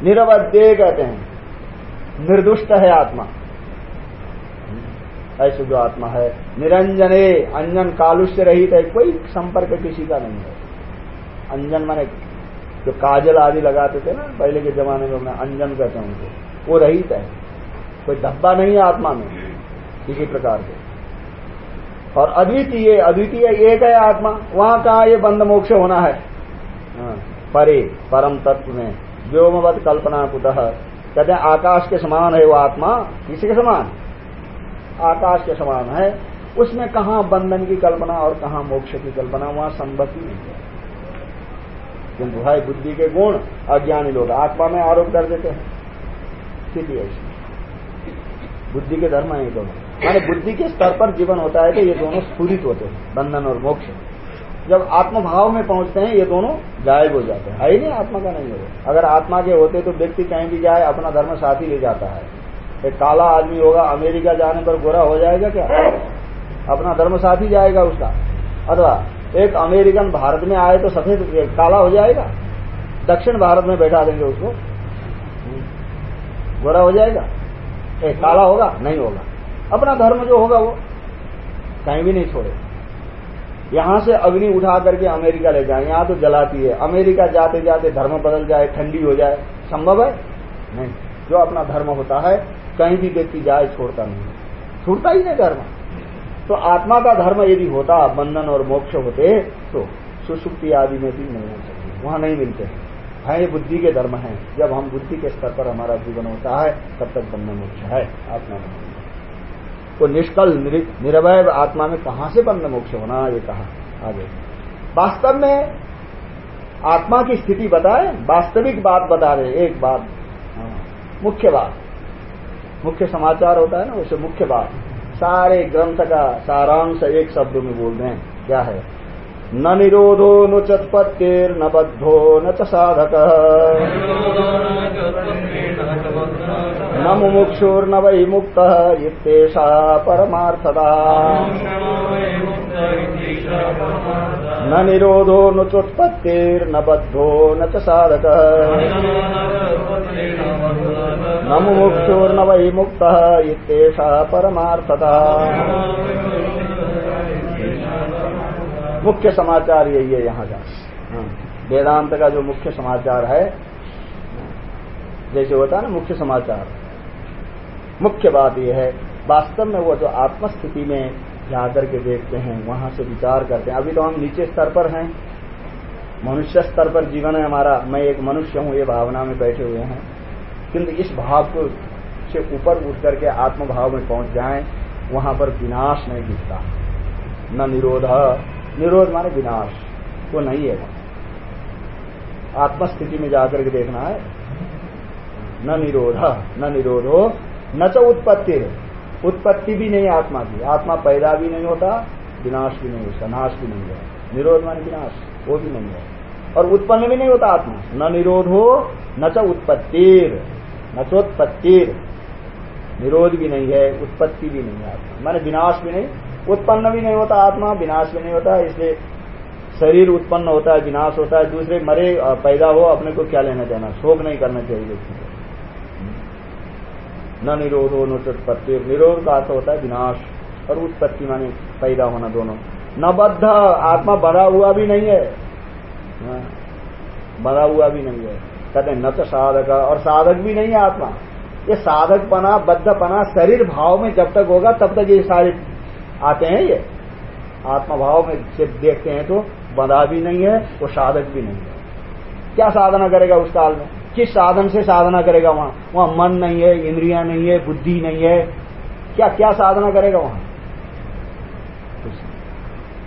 निरवध्य कहते हैं। निर्दुष्ट है आत्मा। ऐसे जो आत्मा है, निरंजने, अंजन कालुष्य रहित है, कोई संपर्क किसी का नहीं है। अंजन माने जो काजल आदि लगाते थे ना, पहले के जमाने में अपने अंजन कहते हैं उनको, वो रहित है। कोई धब्बा नहीं है आत्मा में। किसी प्रकार के। और अद्वितीय अद्वितीय एक है आत्मा वहाँ कहा ये बंद मोक्ष होना है? हाँ, परे परम तत्व में। व्योमवत कल्पना कुतः। कहते हैं आकाश के समान है वो आत्मा किसी के समान। आकाश के समान है उसमें कहा बंधन की कल्पना और कहा मोक्ष की कल्पना वहाँ संभव ही नहीं है। किंतु भाई बुद्धि के गुण अज्ञानी लोग आत्मा में आरोप कर देते हैं। स्थिति ऐसी। बुद्धि के धर्म है दोनों। माने बुद्धि के स्तर पर जीवन होता है तो ये दोनों स्फूरित होते हैं, बंधन और मोक्ष। जब आत्मभाव में पहुँचते हैं, ये दोनों गायब हो जाते हैं। है ही नहीं, आत्मा का नहीं होगा। अगर आत्मा के होते तो व्यक्ति कहीं भी जाए, अपना धर्म साथी ले जाता है। एक काला आदमी होगा, अमेरिका जाने पर गोरा हो जाएगा क्या? अपना धर्म साथी जाएगा उसका। अथवा एक अमेरिकन भारत में आए तो सफ़ेद काला हो जाएगा। दक्षिण भारत में बैठा देंगे उसको। गोरा हो जाएगा? एक काला होगा? नहीं होगा। अपना धर्म जो होगा वो कहीं भी नहीं छोड़े। यहाँ से अग्नि उठा करके अमेरिका ले जाए, यहाँ तो जलाती है। अमेरिका जाते जाते धर्म बदल जाए, ठंडी हो जाए, संभव है? नहीं। जो अपना धर्म होता है, कहीं भी व्यक्ति जाए, छोड़ता नहीं छूटता ही नहीं धर्म। तो आत्मा का धर्म यदि होता, बंधन और मोक्ष होते तो सुसुप्ति आदि में भी नहीं हो सकती। वहाँ नहीं मिलते हैं। है बुद्धि के धर्म है। जब हम बुद्धि के स्तर पर हमारा जीवन होता है, तब तक बंधन मोक्ष है। आत्मा में तो निष्कल निरवय आत्मा में कहाँ से बंद मोक्ष होना ये कहा आगे। वास्तव में आत्मा की स्थिति बताए वास्तविक बात बता रहे एक बात हाँ, मुख्य बात। मुख्य समाचार होता है ना उसे मुख्य बात। सारे ग्रंथ का सारांश एक शब्द में बोल रहे हैं क्या है? न निरोधो न चत्पत्तिर न बद्धो न च साधक। न मुमुक्षुर्न वै मुक्त इत्येषा परमार्थता न निरोधो न चोत्पत्तिर्न बद्धो न च साधक। न मुमुक्षुर्न वै मुक्त इत्येषा परमार्थता मुख्य समाचार यही है यहाँ का। हाँ। वेदांत का जो मुख्य समाचार है, जैसे होता है ना मुख्य समाचार। मुख्य बात यह है, वास्तव में वो जो आत्मस्थिति में जाकर के देखते हैं, वहाँ से विचार करते हैं। अभी तो हम नीचे स्तर पर हैं। मनुष्य स्तर पर जीवन है हमारा। मैं एक मनुष्य हूँ, ये भावना में बैठे हुए हैं। किंतु इस भाव को से ऊपर उठ करके आत्मभाव में पहुँच जाएँ, वहाँ पर विनाश नहीं दिखता। न निरोध निरोध माने विनाश। वो नहीं है। आत्मस्थिति में जाकर के देखना है। न निरोध, न निरोधो, न तो उत्पत्ति उत्पत्ति भी नहीं आत्मा की। आत्मा पैदा भी नहीं होता, विनाश भी नहीं उसका नाश भी नहीं है निरोध माने विनाश, वो भी नहीं है। और उत्पन्न भी नहीं होता आत्मा। न निरोध हो न च उत्पत्तिर। न चोत्पत्तिर। निरोध भी नहीं है, उत्पत्ति भी नहीं है आत्मा। माने विनाश भी नहीं उत्पन्न भी नहीं होता आत्मा विनाश भी नहीं होता इसलिए शरीर उत्पन्न होता है विनाश होता है दूसरे मरे पैदा हो अपने को क्या लेना देना? शोक नहीं करना चाहिए व्यक्ति को। न निरोध हो न उत्पत्ति निरोध का अर्थ होता है विनाश और उत्पत्ति माने पैदा होना दोनों। न बद्ध आत्मा बड़ा हुआ भी नहीं है। हाँ, बड़ा हुआ भी नहीं है। कहते न तो साधक और साधक भी नहीं है आत्मा। ये साधक पना बद्ध पना शरीर भाव में जब तक होगा तब तक ये सारे आते हैं ये। आत्मा भाव में जब देखते हैं तो बंधा भी नहीं है, वो साधक भी नहीं है। क्या साधना करेगा उस काल में? किस साधन से साधना करेगा वहाँ? वहाँ मन नहीं है, इंद्रिया नहीं है, बुद्धि नहीं है। क्या क्या साधना करेगा वहाँ?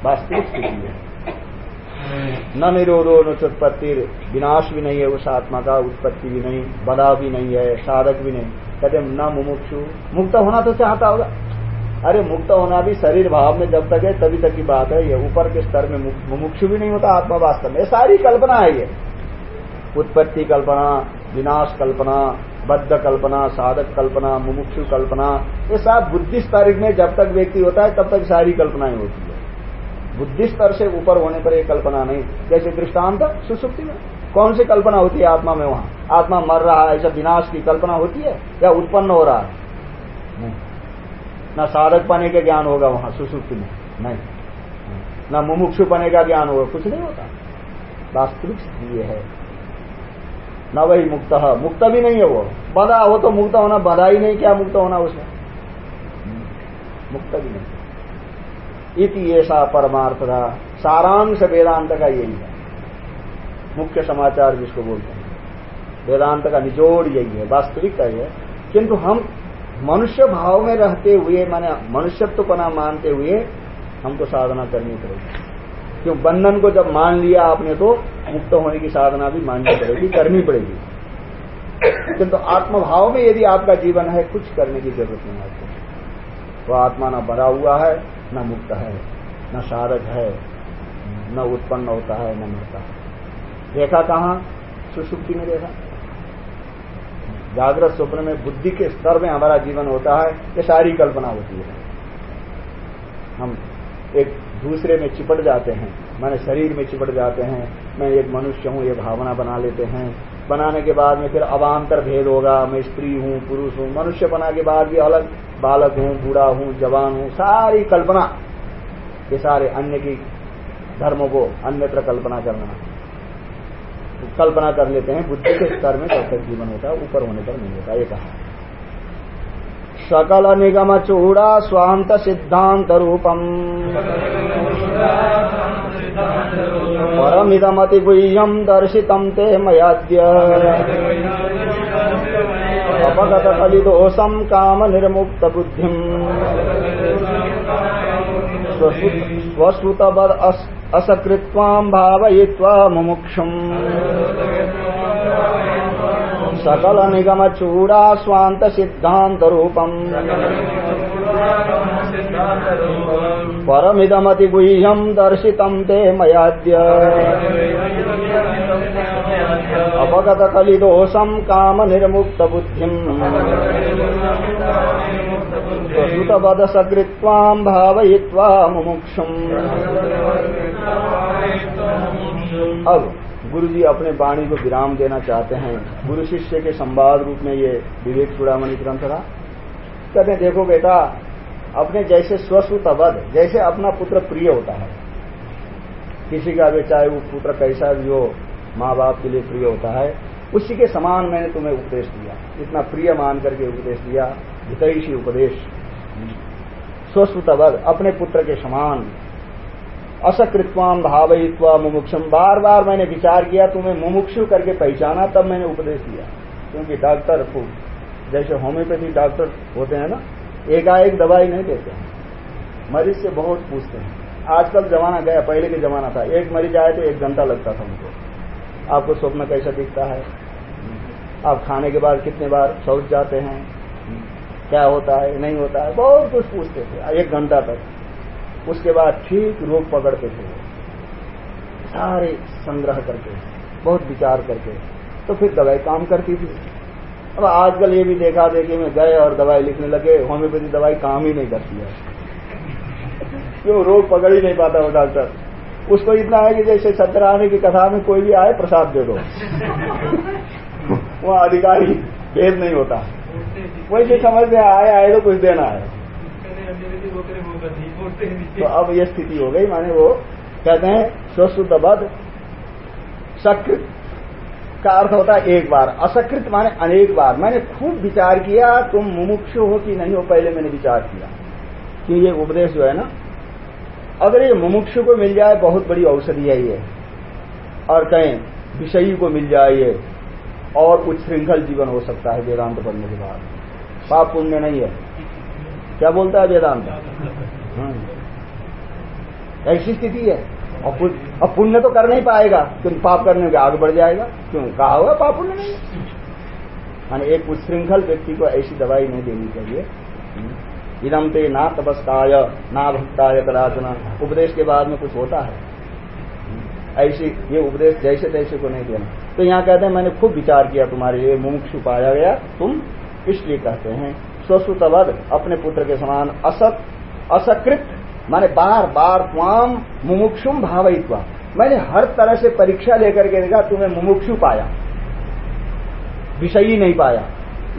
वास्तविक स्थिति है न निरोधो, न चुत्पत्ति विनाश भी नहीं है उस आत्मा का, उत्पत्ति भी नहीं बदा भी नहीं है, साधक भी नहीं। कहते न मुमुक्षु। मुक्त होना तो चाहता होगा। अरे मुक्त होना भी शरीर भाव में जब तक है, तभी तक की बात है ये। ऊपर के स्तर में मुमुक्षु भी नहीं होता, आत्मा वास्तव में। सारी कल्पना है ये। उत्पत्ति कल्पना, विनाश कल्पना, बद्ध कल्पना, साधक कल्पना, मुमुक्षु कल्पना, ये सब बुद्धि स्तर में जब तक व्यक्ति होता है, तब तक सारी कल्पनाएँ होती है। बुद्धि स्तर से ऊपर होने पर यह कल्पना नहीं। जैसे दृष्टांत, सुसुप्ति में। कौन सी कल्पना होती है आत्मा में वहाँ? आत्मा मर रहा है, ऐसा विनाश की कल्पना होती है या उत्पन्न हो रहा है? न साधक पाने का ज्ञान होगा वहाँ, सुसुप्ति में। नहीं। न मुमुक्षु पाने का ज्ञान होगा, कुछ नहीं होता। वास्तविक स्थिति है। न वही मुक्त मुक्त भी नहीं है वो। बधा हो तो मुक्त होना, बधा ही नहीं, क्या मुक्त होना उसमें? मुक्त भी नहीं। इति ऐसा परमार्थ था सारांश वेदांत का यही है। मुख्य समाचार जिसको बोलते हैं। वेदांत का निचोड़ यही है। वास्तविकता यही है। किंतु हम मनुष्य भाव में रहते हुए, माने मनुष्यत्व पना मानते हुए हमको साधना करनी पड़ेगी। क्यों? बंधन को जब मान लिया आपने तो मुक्त होने की साधना भी माननी पड़ेगी, करनी पड़ेगी। किंतु तो आत्मभाव में यदि आपका जीवन है, कुछ करने की ज़रूरत नहीं आपको। तो आत्मा न बड़ा हुआ है, न मुक्त है, न सारज है, न उत्पन्न होता है, न मरता है। देखा कहा? सुसुप्ति में देखा। जागृत स्वप्न में बुद्धि के स्तर में हमारा जीवन होता है, ये सारी कल्पना होती है। हम एक दूसरे में चिपट जाते हैं, मैंने शरीर में चिपट जाते हैं, मैं एक मनुष्य हूँ, ये भावना बना लेते हैं। बनाने के बाद में फिर अवान्तर भेद होगा, मैं स्त्री हूँ, पुरुष हूँ, मनुष्य बना के बाद भी अलग बालक हूँ, बूढ़ा हूँ, जवान हूँ, सारी कल्पना, ये सारे अन्य की धर्मों को अन्यत्र कल्पना करना। कल्पना कर लेते हैं, बुद्धि के स्तर में तब तक जीवन होता है, ऊपर होने पर नहीं होता, ये कहा। सकल निगम चूड़ा स्वांत सिद्धांत रूपम। परमिदमति गुह्यम दर्शितम ते मयाद्य। अपगत फलिदोषम काम निर्मुक्त बुद्धि स्वश्रुतवद असकृत्वां भावयित्वा मुमुक्षुम्। सकल निगम चूड़ा स्वांत सिद्धांत रूपम परमिदमति गुह्यम दर्शितम ते मयाद्य। अपगत कलिदोषम काम निर्मुक्त बुद्धि सुतवद सकृत्वाम भावयित्वा मुमुक्षुम। अब गुरु जी अपने वाणी को विराम देना चाहते हैं। गुरु शिष्य के संवाद रूप में ये विवेक चूड़ामणि ग्रंथ था कहते देखो बेटा, अपने जैसे स्वसुत वध जैसे अपना पुत्र प्रिय होता है। किसी का भी चाहे वो पुत्र कैसा भी हो माँ बाप के लिए प्रिय होता है। उसी के समान मैंने तुम्हें उपदेश दिया। इतना प्रिय मान करके उपदेश दिया। हितैषी उपदेश। स्वस्वतवद अपने पुत्र के समान। असकृत्वाम भावयित्वा मुमुक्षम बार बार मैंने विचार किया, तुम्हें मुमुक्षु करके पहचाना, तब मैंने उपदेश दिया। क्योंकि डॉक्टर जैसे होम्योपैथी डॉक्टर होते हैं ना, एकाएक दवाई नहीं देते हैं। मरीज़ से बहुत पूछते हैं। आजकल जमाना गया, पहले के जमाना था। एक मरीज़ आए तो एक घंटा लगता था उनको। आपको स्वप्न कैसा दिखता है? आप खाने के बाद कितने बार शौच जाते हैं? क्या होता है नहीं होता है बहुत कुछ पूछते थे। एक घंटा तक। उसके बाद ठीक रोग पकड़ते थे। सारे संग्रह करके बहुत विचार करके तो फिर दवाई काम करती थी। अब आजकल ये भी देखा देखी में गए और दवाई लिखने लगे होम्योपैथी दवाई काम ही नहीं करती है। क्यों? रोग पकड़ ही नहीं पाता वो डॉक्टर। उसको इतना है कि जैसे सत्यनारायण की कथा में कोई भी आए प्रसाद दे दो। [LAUGHS] वहाँ अधिकारी भेद नहीं होता। वही भी में आए आए तो कुछ देना है। तो अब ये स्थिति हो गई माने वो कहते हैं स्वशुद्ध बद सकृत का अर्थ होता है एक बार। असकृत माने अनेक बार। मैंने खूब विचार किया तुम मुमुक्ष हो कि नहीं हो पहले मैंने विचार किया। कि ये उपदेश जो है ना अगर ये मुमुक्ष को मिल जाए बहुत बड़ी औषधि है ये। और कहें विषयी को मिल जाए ये और उच्छृंखल जीवन हो सकता है वेदांत पढ़ने के बाद। पाप पुण्य नहीं है। क्या बोलता है वेदांत? हाँ। ऐसी स्थिति है। और पुण्य तो कर नहीं पाएगा, क्योंकि पाप करने के आगे बढ़ जाएगा। क्यों? कहा हुआ पाप पुण्य नहीं मानी एक उच्छृंखल व्यक्ति को ऐसी दवाई नहीं देनी चाहिए। इदम ते ना तपस्काय ना भक्ताय कदाचना। उपदेश के बाद में कुछ होता है। ऐसी ये उपदेश जैसे तैसे को नहीं देना। तो यहाँ कहते हैं, मैंने खूब विचार किया तुम्हारे ये मुमुक्षु पाया गया, तुम इसलिए कहते हैं, स्वसुतवद अपने पुत्र के समान असत, असकृत, माने बार बार त्वाम, मुमुक्षुम भावित्वा मैंने हर तरह से परीक्षा लेकर के देखा, तुम्हें मुमुक्षु पाया। विषयी नहीं पाया।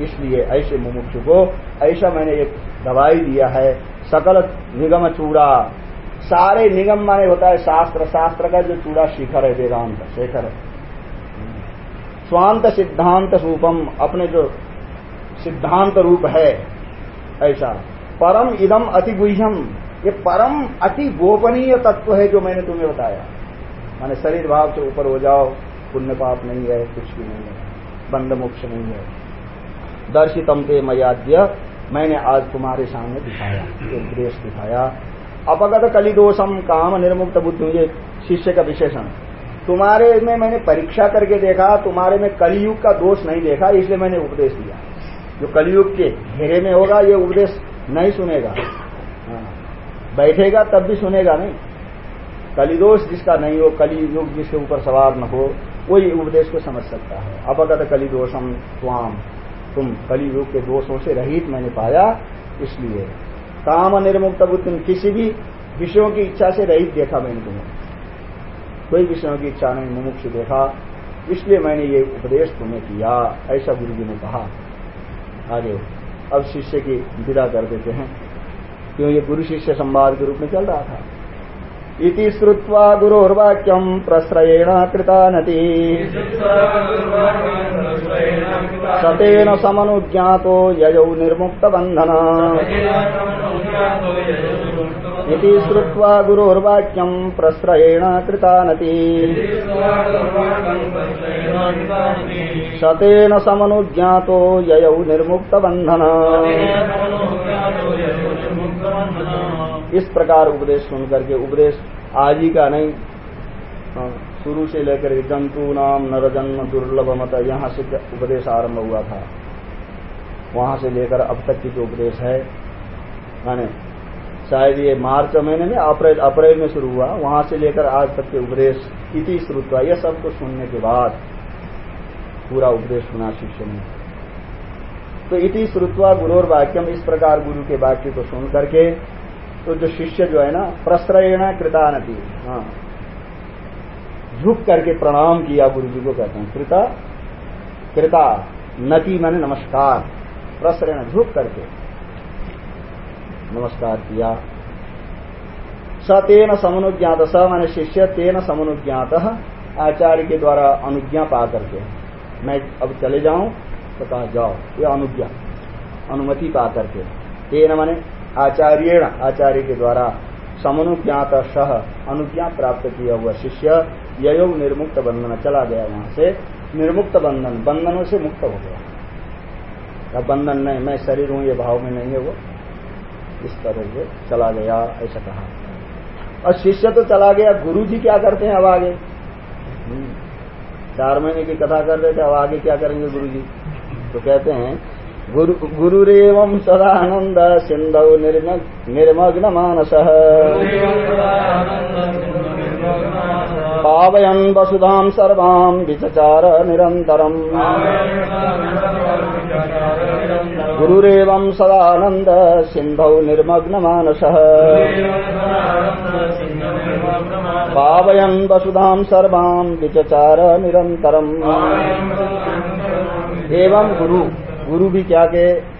इसलिए ऐसे मुमुक्षु को, ऐसा मैंने एक दवाई दिया है, सकल निगम चूड़ा। सारे निगम माने होता है शास्त्र शास्त्र का जो चूड़ा शिखर है, वेदांत, शेखर है। स्वांत सिद्धांत रूपम, अपने जो सिद्धांत रूप है, ऐसा। परम इदम अति गुह्यम ये परम अति गोपनीय तत्व है जो मैंने तुम्हें बताया। माने शरीर भाव से ऊपर हो जाओ, पुण्य पाप नहीं है, कुछ भी नहीं है, बंद मोक्ष नहीं है। दर्शितम ते मयाद्य, मैंने आज तुम्हारे सामने दिखाया उपदेश दिखाया। अपगत कलिदोषम काम निर्मुक्त बुद्धि, ये शिष्य का विशेषण। तुम्हारे में मैंने परीक्षा करके देखा, तुम्हारे में कलयुग का दोष नहीं देखा, इसलिए मैंने उपदेश दिया। जो कलयुग के घेरे में होगा, ये उपदेश नहीं सुनेगा। हाँ। बैठेगा तब भी सुनेगा नहीं। कलिदोष जिसका नहीं हो, कलियुग जिसके ऊपर सवार न हो, वही उपदेश को समझ सकता है। अपगत कलिदोषम स्वाम तुम कलियुग के दोषों से रहित मैंने पाया, इसलिए। काम निर्मुक्त बुद्धि किसी भी विषयों की इच्छा से रहित देखा मैंने तुम्हें। कोई विषयों की इच्छा नहीं, मुमुक्ष देखा, इसलिए मैंने ये उपदेश तुम्हें किया ऐसा गुरु जी ने कहा। आगे अब शिष्य की विदा कर देते हैं। क्यों? ये गुरु शिष्य संवाद के रूप में चल रहा था। इति श्रुवा गुरोर्वाक्यम प्रश्रयेण कृता नती सतेन समनुज्ञातो ययौ निर्मुक्तबन्धन इति श्रुत्वा गुरोर्वाक्यम् प्रश्रयेण कृता नति सतेन समनुज्ञातो ययौ निर्मुक्तबन्धन। इस प्रकार उपदेश सुन करके उपदेश आज ही का नहीं हाँ, शुरू से लेकर जंतु नाम नर जन्म दुर्लभ मत यहाँ से उपदेश आरंभ हुआ था। वहाँ से लेकर अब तक की जो उपदेश है शायद ये मार्च महीने में, अप्रैल अप्रैल में शुरू हुआ। वहाँ से लेकर आज तक के उपदेश इति श्रुत्वा। यह सबको सुनने के बाद पूरा उपदेश सुना शिष्य ने तो इति श्रुत्वा गुरोर वाक्यम, इस प्रकार गुरु के वाक्य को सुन करके तो जो शिष्य जो है ना प्रश्रयण कृता नती हाँ। झुक करके प्रणाम किया गुरु जी को कहते हैं। कृता कृता, नती मैंने नमस्कार। प्रश्रयण झुक करके। नमस्कार किया। स तेन समनुज्ञात, स मैंने शिष्य तेन समनुज्ञात, आचार्य के द्वारा अनुज्ञा पा करके। मैं अब चले जाऊँ तो कहा जाओ, ये अनुज्ञा, अनुमति पा करके। तेन मैंने आचार्य आचार्य के द्वारा समनुज्ञात सह अनुज्ञा प्राप्त किया हुआ शिष्य यो निर्मुक्त बंधन चला गया वहाँ से। निर्मुक्त बंधन, बंधनों से मुक्त हो गया। बंधन नहीं, मैं शरीर हूँ, ये भाव में नहीं है वो। इस तरह से चला गया, ऐसा कहा। और शिष्य तो चला गया गुरु जी क्या करते हैं अब आगे? हम्म। चार महीने की कथा कर रहे थे, अब आगे क्या करेंगे गुरु जी तो कहते हैं, गुरु, गुरुरेव सदानंद सिंधु निर्मग्न मानस पावयन वसुधा सर्वां विचचार निरन्तरम्। गुरुरेव सदानंद सिंधौ निर्मग्न मानस पावयन वसुधा सर्वां विचचार निरन्तरम्। एवं गुरु गुरु भी क्या के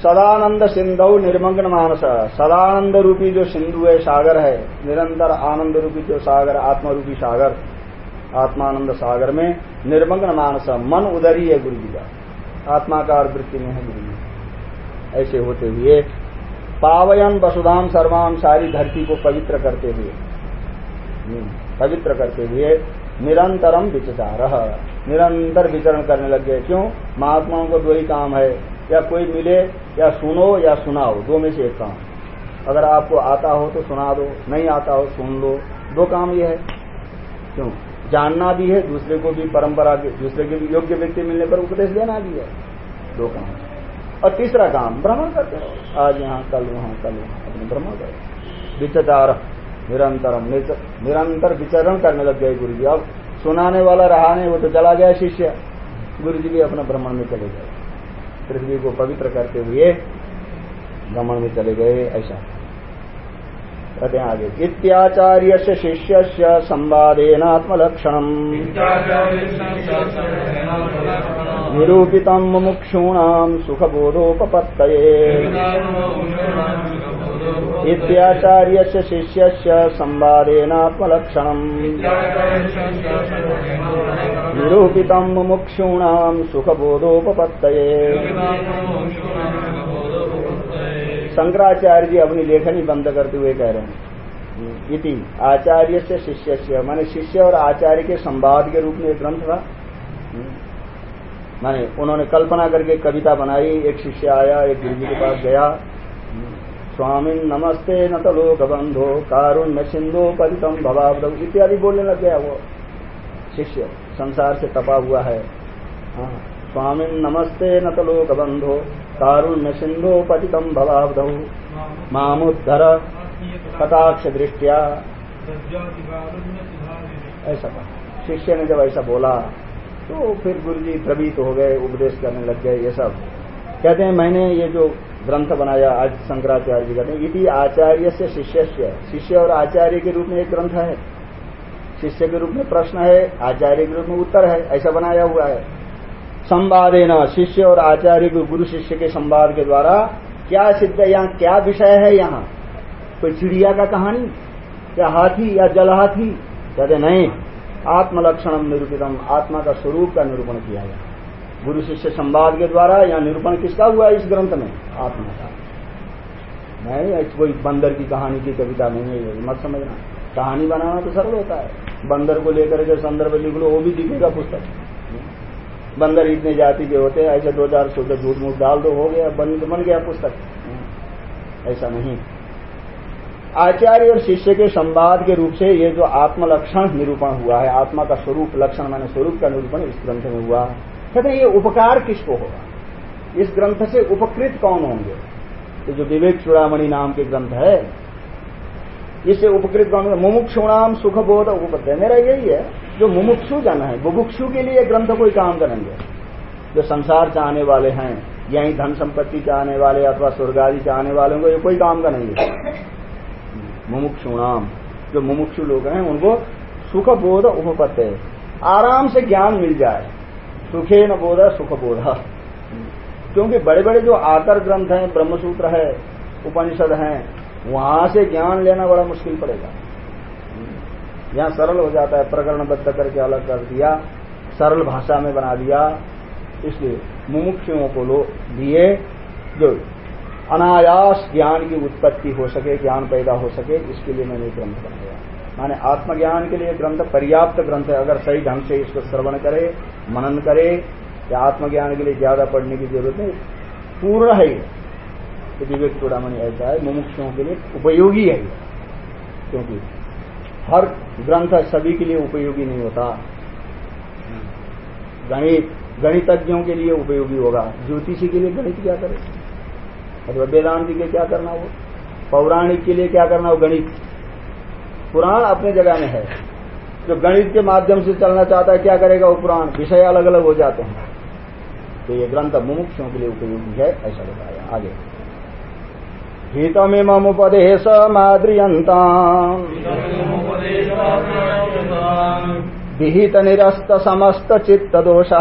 सदानंद सिंधु निर्मग्न मानस। सदानंद रूपी जो सिंधु है, सागर है, निरंतर आनंद रूपी जो सागर, आत्मा रूपी सागर, आत्मानंद सागर में निर्मग्न मानस। मन उदरी है गुरु जी का। आत्माकार वृत्ति में है गुरु जी। ऐसे होते हुए पावयन वसुधाम सर्वाम सारी धरती को पवित्र करते हुए पवित्र करते हुए निरंतरम विचार निरंतर विचरण करने लग गए। क्यों? महात्माओं को दो ही काम है। या कोई मिले या सुनो या सुनाओ, दो में से एक काम। अगर आपको आता हो तो सुना दो, नहीं आता हो सुन लो। दो काम ये है। क्यों? जानना भी है, दूसरे को भी परंपरा के, दूसरे के योग्य व्यक्ति मिलने पर उपदेश देना भी है। दो काम। और तीसरा काम, भ्रमण करते रहो। आज यहाँ, कल वहाँ कल वहाँ, अपने भ्रमण करो। विचार निरंतर निरंतर विचरण करने लग गए गुरु जी अब सुनाने वाला रहा नहीं, वो तो चला गया शिष्य। गुरु जी भी अपना भ्रमण में चले गए। पृथ्वी को पवित्र करते हुए गमन में चले गए, ऐसा। कहते हैं आगे इत्याचार्य शिष्य से संवादेनात्मलक्षण निरूपित मुक्षूण सुखबोधोपत्त इत्याचार्य शिष्य संवादेनात्मलक्षण निरूपित मुमुक्षूण सुखबोधोपत्त शंकराचार्य जी अपनी लेखनी बंद करते हुए कह रहे हैं। इति आचार्य से शिष्य से माने शिष्य और आचार्य के संवाद के रूप में एक ग्रंथ था। माने उन्होंने कल्पना करके कविता बनाई, एक शिष्य आया, एक गुरु जी के पास गया। स्वामी नमस्ते न तो लोक बंधो कारुण्य सिंधु परितम भवाब इत्यादि बोलने लग गया वो। शिष्य संसार से तपा हुआ है। हाँ, स्वामी नमस्ते न तो लोक बंधो कारुण्य सिंधु पतितम भवाब्धौ मामुद्धर कटाक्ष दृष्टिया। ऐसा कहा शिष्य ने जब ऐसा बोला तो फिर गुरु जी प्रवीत हो गए उपदेश करने लग गए ये सब। कहते हैं मैंने ये जो ग्रंथ बनाया आज शंकराचार्य जी कहते हैं यदि आचार्य से शिष्य शिष्य और आचार्य के रूप में एक ग्रंथ है। शिष्य के रूप में प्रश्न है, आचार्य के रूप में उत्तर है, ऐसा बनाया हुआ है। संवाद शिष्य और आचार्य को गुरु शिष्य के संवाद के द्वारा क्या सिद्ध यहाँ क्या विषय है यहाँ? कोई चिड़िया का कहानी? क्या हाथी, या जल हाथी कहते नहीं, आत्मलक्षण निरूपितम, आत्मा का स्वरूप का निरूपण किया गया। गुरु शिष्य संवाद के द्वारा या निरूपण किसका हुआ इस ग्रंथ में? आत्मा का नहीं कोई बंदर की कहानी की कविता नहीं है मत समझना। कहानी बनाना तो सरल होता है। बंदर को लेकर के संदर्भ लिख लो, वो भी दिखेगा पुस्तक। बंदर इतने जाति के होते हैं, ऐसे दो चार शुद्ध झूठ मूठ डाल दो, हो गया, बन बन गया पुस्तक। ऐसा नहीं। आचार्य और शिष्य के संवाद के रूप से ये जो आत्मलक्षण निरूपण हुआ है, आत्मा का स्वरूप, लक्षण माने स्वरूप का निरूपण इस ग्रंथ में हुआ। कहते ये उपकार किसको होगा? इस ग्रंथ से उपकृत कौन होंगे? तो जो विवेक चूड़ामणि नाम के ग्रंथ है, इससे उपकृत कौन मुमुक्षु नाम सुख बोध उपपद्य मेरा यही है, जो मुमुक्षु जन है, बुभुक्षु के लिए ग्रंथ कोई काम करेंगे। जो संसार चाहने वाले हैं, यही धन संपत्ति चाहने वाले अथवा स्वर्ग आदि चाहने वाले को ये कोई काम करेंगे। मुमुक्षु नाम, जो मुमुक्षु लोग हैं, उनको सुख बोध उपपत्य आराम से ज्ञान मिल जाए। सुखे न बोध सुख बोध क्योंकि बड़े बड़े जो आकर ग्रंथ हैं, ब्रह्मसूत्र है, उपनिषद हैं, वहाँ से ज्ञान लेना बड़ा मुश्किल पड़ेगा। यहाँ सरल हो जाता है, प्रकरणबद्ध करके अलग कर दिया, सरल भाषा में बना दिया, इसलिए मुमुक्षुओं को लो दिए जो अनायास ज्ञान की उत्पत्ति हो सके, ज्ञान पैदा हो सके, इसके लिए मैंने ग्रंथ बनाया। माने आत्मज्ञान के लिए ग्रंथ, पर्याप्त ग्रंथ है। अगर सही ढंग से इसको श्रवण करे, मनन करे, या आत्मज्ञान के लिए ज़्यादा पढ़ने की ज़रूरत नहीं, पूर्ण है तो विवेक चूड़ामणि ऐसा है, मुमुक्षुओं के लिए उपयोगी है क्योंकि हर ग्रंथ सभी के लिए उपयोगी नहीं होता। गणित, गणितज्ञों के लिए उपयोगी होगा। ज्योतिषी के लिए गणित क्या करे? अथवा वेदांति के क्या करना हो पौराणिक के लिए क्या करना हो गणित। पुराण अपने जगह में है। जो गणित के माध्यम से चलना चाहता है, क्या करेगा वो पुराण? विषय अलग अलग हो जाते हैं। तो ये ग्रंथ मुमुक्षों के लिए उपयोगी है, ऐसा बताया। आगे। हितमिममुपदेश माद्रियन्ता विहित निरस्त समस्त चित्त दोष।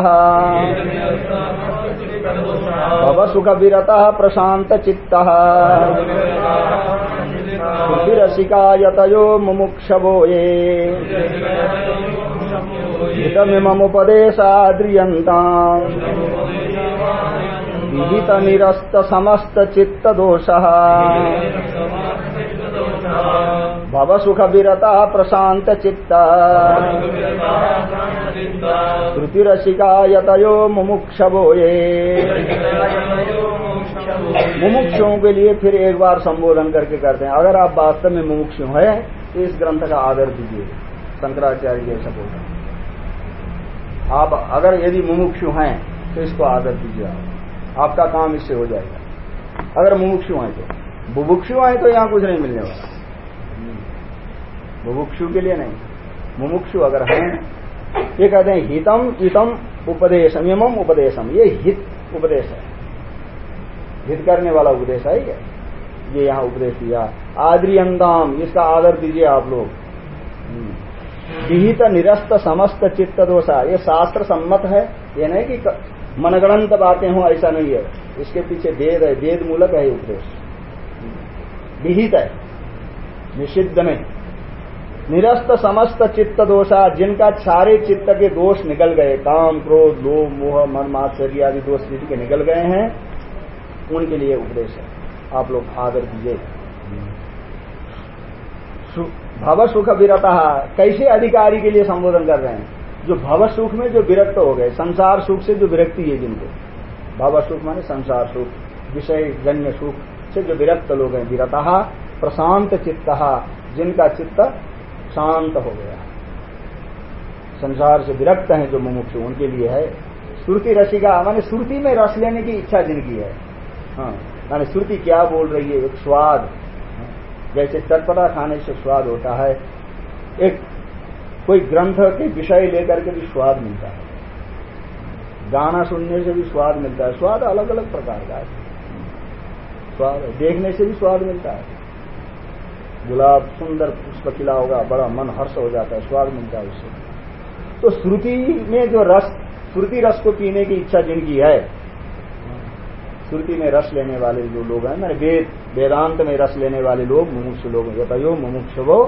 भव सुख विरता प्रशांत चित्त। रसिकायतयो मुमुक्षवो ये। हितमिममुपदेशाद्रियन्ता विहित निरस्त समस्त चित्त दोष भव सुख विरता प्रशांत चित्त श्रुति रसिका यतयो मुमुक्षवो ये। मुमुक्षुओं के लिए फिर एक बार संबोधन करके करते हैं। अगर आप वास्तव में मुमुक्षु है तो इस ग्रंथ का आदर दीजिए। शंकराचार्य जी ऐसा बोलते आप अगर यदि मुमुक्षु हैं तो इसको आदर दीजिए आप। आपका काम इससे हो जाएगा। अगर मुमुक्षु हैं तो। बुभुक्षु हैं तो यहाँ कुछ नहीं मिलने वाला। बुभुक्षु के लिए नहीं। मुमुक्षु अगर हैं, ये कहते हैं हितम इतम उपदेशम, यमम उपदेशम। ये हित उपदेश है। हित करने वाला उपदेश है ये यहाँ उपदेश दिया। आद्रियंदाम इसका आदर दीजिए आप लोग। विहित निरस्त समस्त चित्त दोषा, ये शास्त्र सम्मत है। ये नहीं कि मनगणंत बातें हो, ऐसा नहीं है। इसके पीछे वेद है, वेद मूलक है उपदेश। विहित है। निषिद्ध में। निरस्त समस्त चित्त दोषा, जिनका सारे चित्त के दोष निकल गए, काम, क्रोध, लोभ, मोह, मन मात्सर्य आदि दोष जिनके निकल गए हैं उनके लिए उपदेश है। आप लोग आदर दीजिए। भव सुख विरता कैसे अधिकारी के लिए संबोधन कर रहे हैं? जो भव सुख में जो विरक्त हो गए, संसार सुख से जो विरक्ति है जिनको। भव सुख माने संसार सुख, विषय जन्य सुख से जो विरक्त लोग हैं, विरता, प्रशांत चित्त, जिनका चित्त शांत हो गया। संसार से विरक्त हैं जो मुमुक्षु, उनके लिए है। श्रुति रसिका, माने श्रुति में रस लेने की इच्छा जिनकी है। हाँ। श्रुति क्या बोल रही है? एक स्वाद। जैसे चटपटा खाने से स्वाद होता है। एक कोई ग्रंथ के विषय लेकर के भी स्वाद मिलता है। गाना सुनने से भी स्वाद मिलता है। स्वाद अलग अलग प्रकार का है। स्वाद देखने से भी स्वाद मिलता है। गुलाब सुंदर पुष्प खिला होगा, बड़ा मन हर्ष हो जाता है, स्वाद मिलता है उससे। तो श्रुति में जो रस, श्रुति रस को पीने की इच्छा जिनकी है श्रुति में रस लेने वाले जो लोग हैं, मैंने वेद, वेदांत में रस लेने वाले लोग, मुमुक्ष लोग बताइयो मुमुक्षुवो,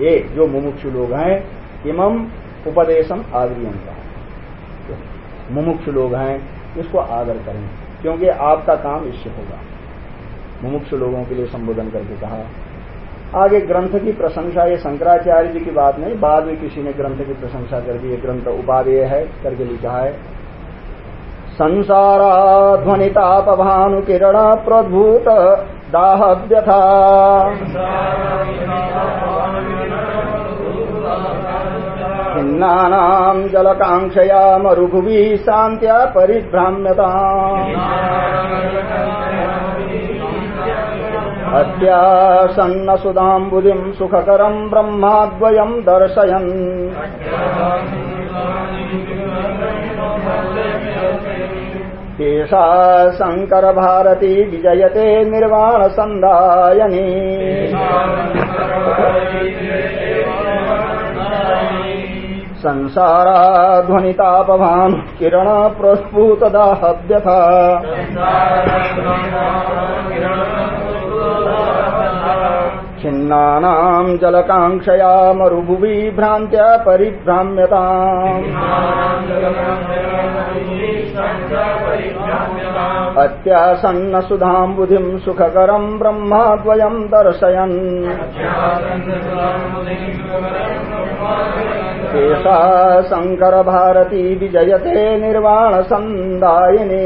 ये जो मुमुक्षु लोग हैं इमम उपदेशम आग्रियंता मुमुक्ष लोग हैं, इसको आदर करें, क्योंकि आपका काम इससे होगा। मुमुक्ष लोगों के लिए संबोधन करके कहा, आगे ग्रंथ की प्रशंसा, ये शंकराचार्य जी की बात नहीं, बाद में किसी ने ग्रंथ की प्रशंसा कर दी ग्रंथ उपादेय है, करके लिखा है। संसाराध्वनितापभानुकिरण प्रद्भूत दाहव्यथा। खिन्नानाम् जलकाङ्क्षया मरुभुवि शान्त्या परिभ्राम्यता। अत्यासन्नसुदाम्बुदिम् सुखकरम् ब्रह्माद्वयम् दर्शयन्। शङ्कर भारती विजयते निर्वाण सन्दायनी संसाराध्वनितापभान् खिन्नानाम् जलकाङ्क्षया मरुभुवि भ्रान्त्या परिभ्राम्यता अत्यासन्न सुधाम्बुधिम् सुखकरम् ब्रह्माद्वयम् दर्शयन्। एषा शङ्कर भारती विजयते निर्वाण सन्दायिनी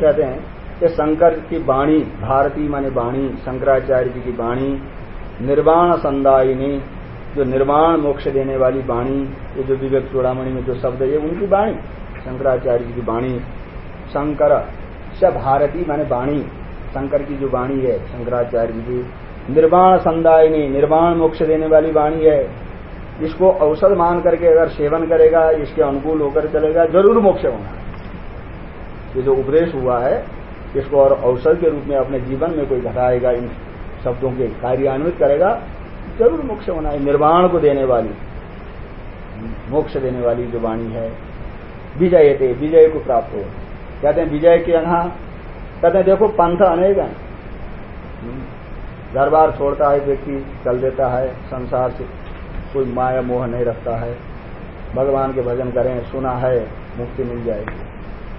कहते हैं कि शंकर की वाणी भारती माने वाणी शंकराचार्य जी की वाणी निर्वाण संदायिनी, जो निर्वाण मोक्ष देने वाली वाणी ये जो विवेक चूड़ामणि में जो शब्द है उनकी वाणी शंकराचार्य जी की वाणी शंकर स भारती माने वाणी शंकर की जो वाणी है, शंकराचार्य जी की निर्वाण संदायिनी, निर्वाण मोक्ष देने वाली वाणी है, इसको औषध मान करके अगर सेवन करेगा, इसके अनुकूल होकर चलेगा, ज़रूर मोक्ष होना ये जो उपदेश हुआ है, इसको और अवसर के रूप में अपने जीवन में कोई घटाएगा, इन शब्दों के कार्यान्वित करेगा, ज़रूर मोक्ष होना है, निर्वाण को देने वाली, मोक्ष देने वाली जो वाणी है, विजय थे विजय को प्राप्त हो। कहते हैं, विजय के यहाँ कहते हैं, देखो, पंथ अनेक है। घर बार छोड़ता है व्यक्ति, चल देता है, संसार से कोई माया मोह नहीं रखता है। भगवान के भजन करें, सुना है, मुक्ति मिल जाएगी।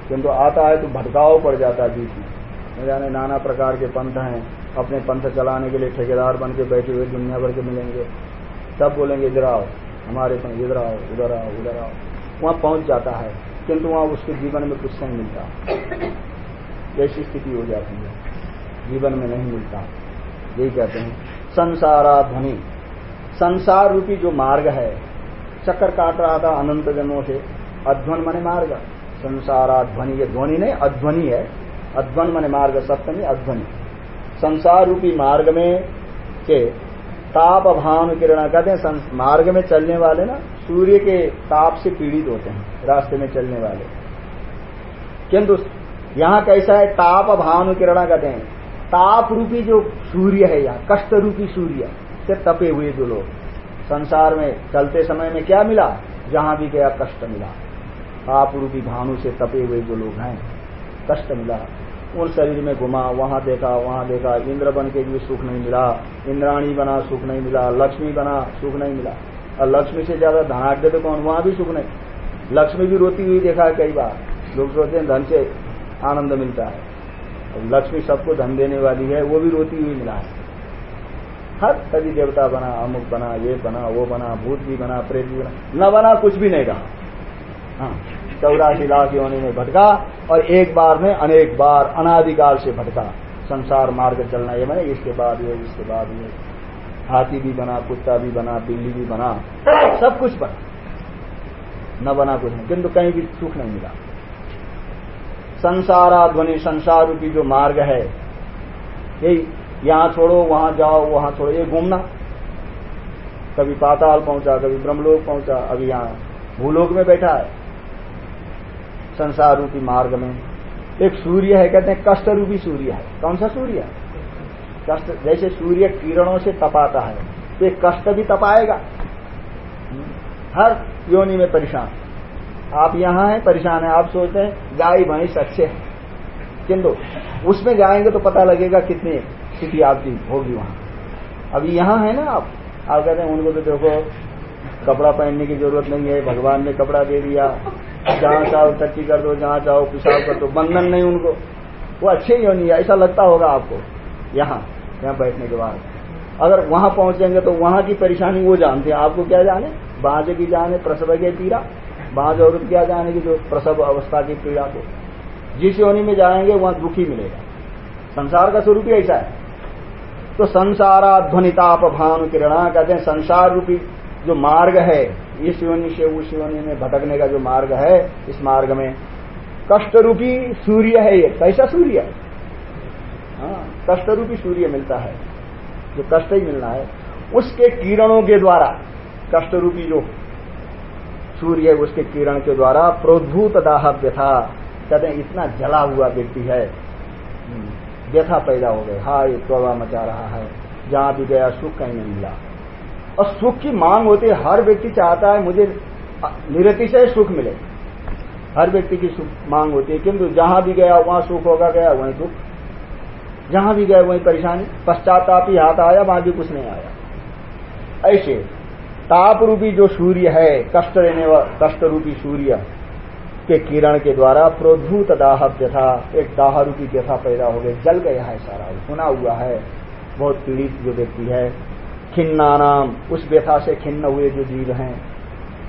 किंतु आता है तो भटकाव पड़ जाता है बीच में जाने नाना प्रकार के पंथ हैं, अपने पंथ चलाने के लिए ठेकेदार बन के बैठे हुए दुनिया भर के मिलेंगे। सब बोलेंगे, इधर आओ, हमारे पंथ इधर आओ, उधर आओ उधर आओ। वहाँ पहुँच जाता है, किंतु वहाँ उसके जीवन में कुछ नहीं मिलता। ऐसी स्थिति हो जाती है। जीवन में नहीं मिलता। यही कहते हैं, संसारा ध्वनि। संसार रूपी जो मार्ग है, चक्कर काट रहा था, अनंत जन्मों से, अध्वन मने मार्ग। संसारा ध्वनि ये ध्वनि नहीं, अध्वनि है। अध्वन मने मार्ग, सप्तमी अध्वनि। संसार रूपी मार्ग में के ताप भानु किरण, कहते हैं मार्ग में चलने वाले ना, सूर्य के ताप से पीड़ित होते हैं, रास्ते में चलने वाले। किंतु यहाँ कैसा है, ताप भानु किरण कहते हैं। ताप रूपी जो सूर्य है यहाँ, कष्ट रूपी सूर्य, से तपे हुए जो लोग। संसार में चलते समय में क्या मिला? जहाँ भी गया, कष्ट मिला। ताप रूपी भानु से तपे हुए जो लोग हैं, कष्ट मिला। उन शरीर में घुमा, वहाँ देखा वहाँ देखा, इंद्र बन के भी सुख नहीं मिला, इंद्राणी बना, सुख नहीं मिला, लक्ष्मी बना, सुख नहीं मिला। और लक्ष्मी से ज़्यादा धनाढ़ तो कौन, वहाँ भी सुख नहीं। लक्ष्मी भी रोती हुई देखा है कई बार। लोग सोचते हैं धन से आनंद मिलता है। और लक्ष्मी सबको धन देने वाली है, वो भी रोती हुई मिला है। हर कभी देवता बना, अमुक बना, ये बना, वो बना, भूत भी बना, प्रेत भी बना, न बना कुछ भी नहीं रहा। चौरासी लाख योनि में भटका और एक बार में अनेक बार अनादिकाल से भटका। संसार मार्ग चलना, ये मैंने इसके बाद, ये इसके बाद, ये। हाथी भी बना, कुत्ता भी बना, बिल्ली भी बना, सब कुछ बना। न बना कुछ नहीं, किंतु कहीं भी सुख नहीं मिला। संसारा ध्वनि संसार रूपी जो मार्ग है यही यहाँ छोड़ो, वहाँ जाओ, वहाँ छोड़ो, ये घूमना। कभी पाताल पहुँचा, कभी ब्रह्मलोक पहुँचा, अभी यहाँ भूलोक में बैठा है। संसार रूपी मार्ग में। एक सूर्य है, कहते हैं कष्ट रूपी सूर्य है। कौन सा सूर्य? कष्ट, जैसे सूर्य किरणों से तपाता है तो एक कष्ट भी तपाएगा। हर योनि में परेशान। आप यहाँ हैं, परेशान है, आप सोचते हैं, गाय, भैंस अच्छे हैं। किंतु उसमें जाएँगे तो पता लगेगा कितनी स्थिति आपकी होगी वहाँ। अभी यहाँ है ना आप। आप कहते हैं, उनको तो देखो, कपड़ा पहनने की ज़रूरत नहीं है, भगवान ने कपड़ा दे दिया। जहाँ चाहो टट्टी कर दो, जहाँ चाहो पिशाब कर दो, बंधन नहीं उनको। वो अच्छे ही होनी है, ऐसा लगता होगा आपको। यहाँ यहाँ बैठने के बाद। अगर वहाँ पहुँचेंगे तो वहाँ की परेशानी वो जानते हैं। आपको क्या जाने? बाज की जाने, प्रसव के पीड़ा। बाज औरत क्या जाने की जो प्रसव अवस्था की पीड़ा को। जिस योनि में जाएँगे, वहाँ दुखी मिलेगा। संसार का स्वरूप ही ऐसा है। तो संसारा ध्वनिताप भानु किरणा कहते हैं, संसार रूपी जो मार्ग है इस योनि से उस योनि में भटकने का जो मार्ग है इस मार्ग में कष्ट रूपी सूर्य है ये। कैसा सूर्य? हाँ कष्ट रूपी सूर्य मिलता है जो कष्ट ही मिलना है। उसके किरणों के द्वारा कष्ट रूपी जो सूर्य उसके किरण के द्वारा प्रोद्भूत दाह व्यथा कहते हैं इतना जला हुआ व्यक्ति है। हम्म, व्यथा पैदा हो गए हा ये त्वबा मचा रहा है। जहाँ भी गया सुख कहीं नहीं मिला। और सुख की मांग होती है। हर व्यक्ति चाहता है मुझे निरतिशय सुख मिले। हर व्यक्ति की सुख मांग होती है, किंतु जहाँ भी गया, वहाँ सुख होगा, गया, वहीं दुख। जहाँ भी गया, वहीं परेशानी। पश्चाताप ही हाथ आया, वहाँ भी कुछ नहीं आया। ऐसे ताप रूपी जो सूर्य है, कष्ट लेने कष्ट रूपी सूर्य के किरण के द्वारा प्रोद्भूत दाह व्यथा, एक दाह रूपी व्यथा पैदा हो गए जल गया है सारा सुना हुआ है। बहुत पीड़ित जो व्यक्ति है खिन्ना नाम उस व्यथा से खिन्न हुए जो जीव हैं।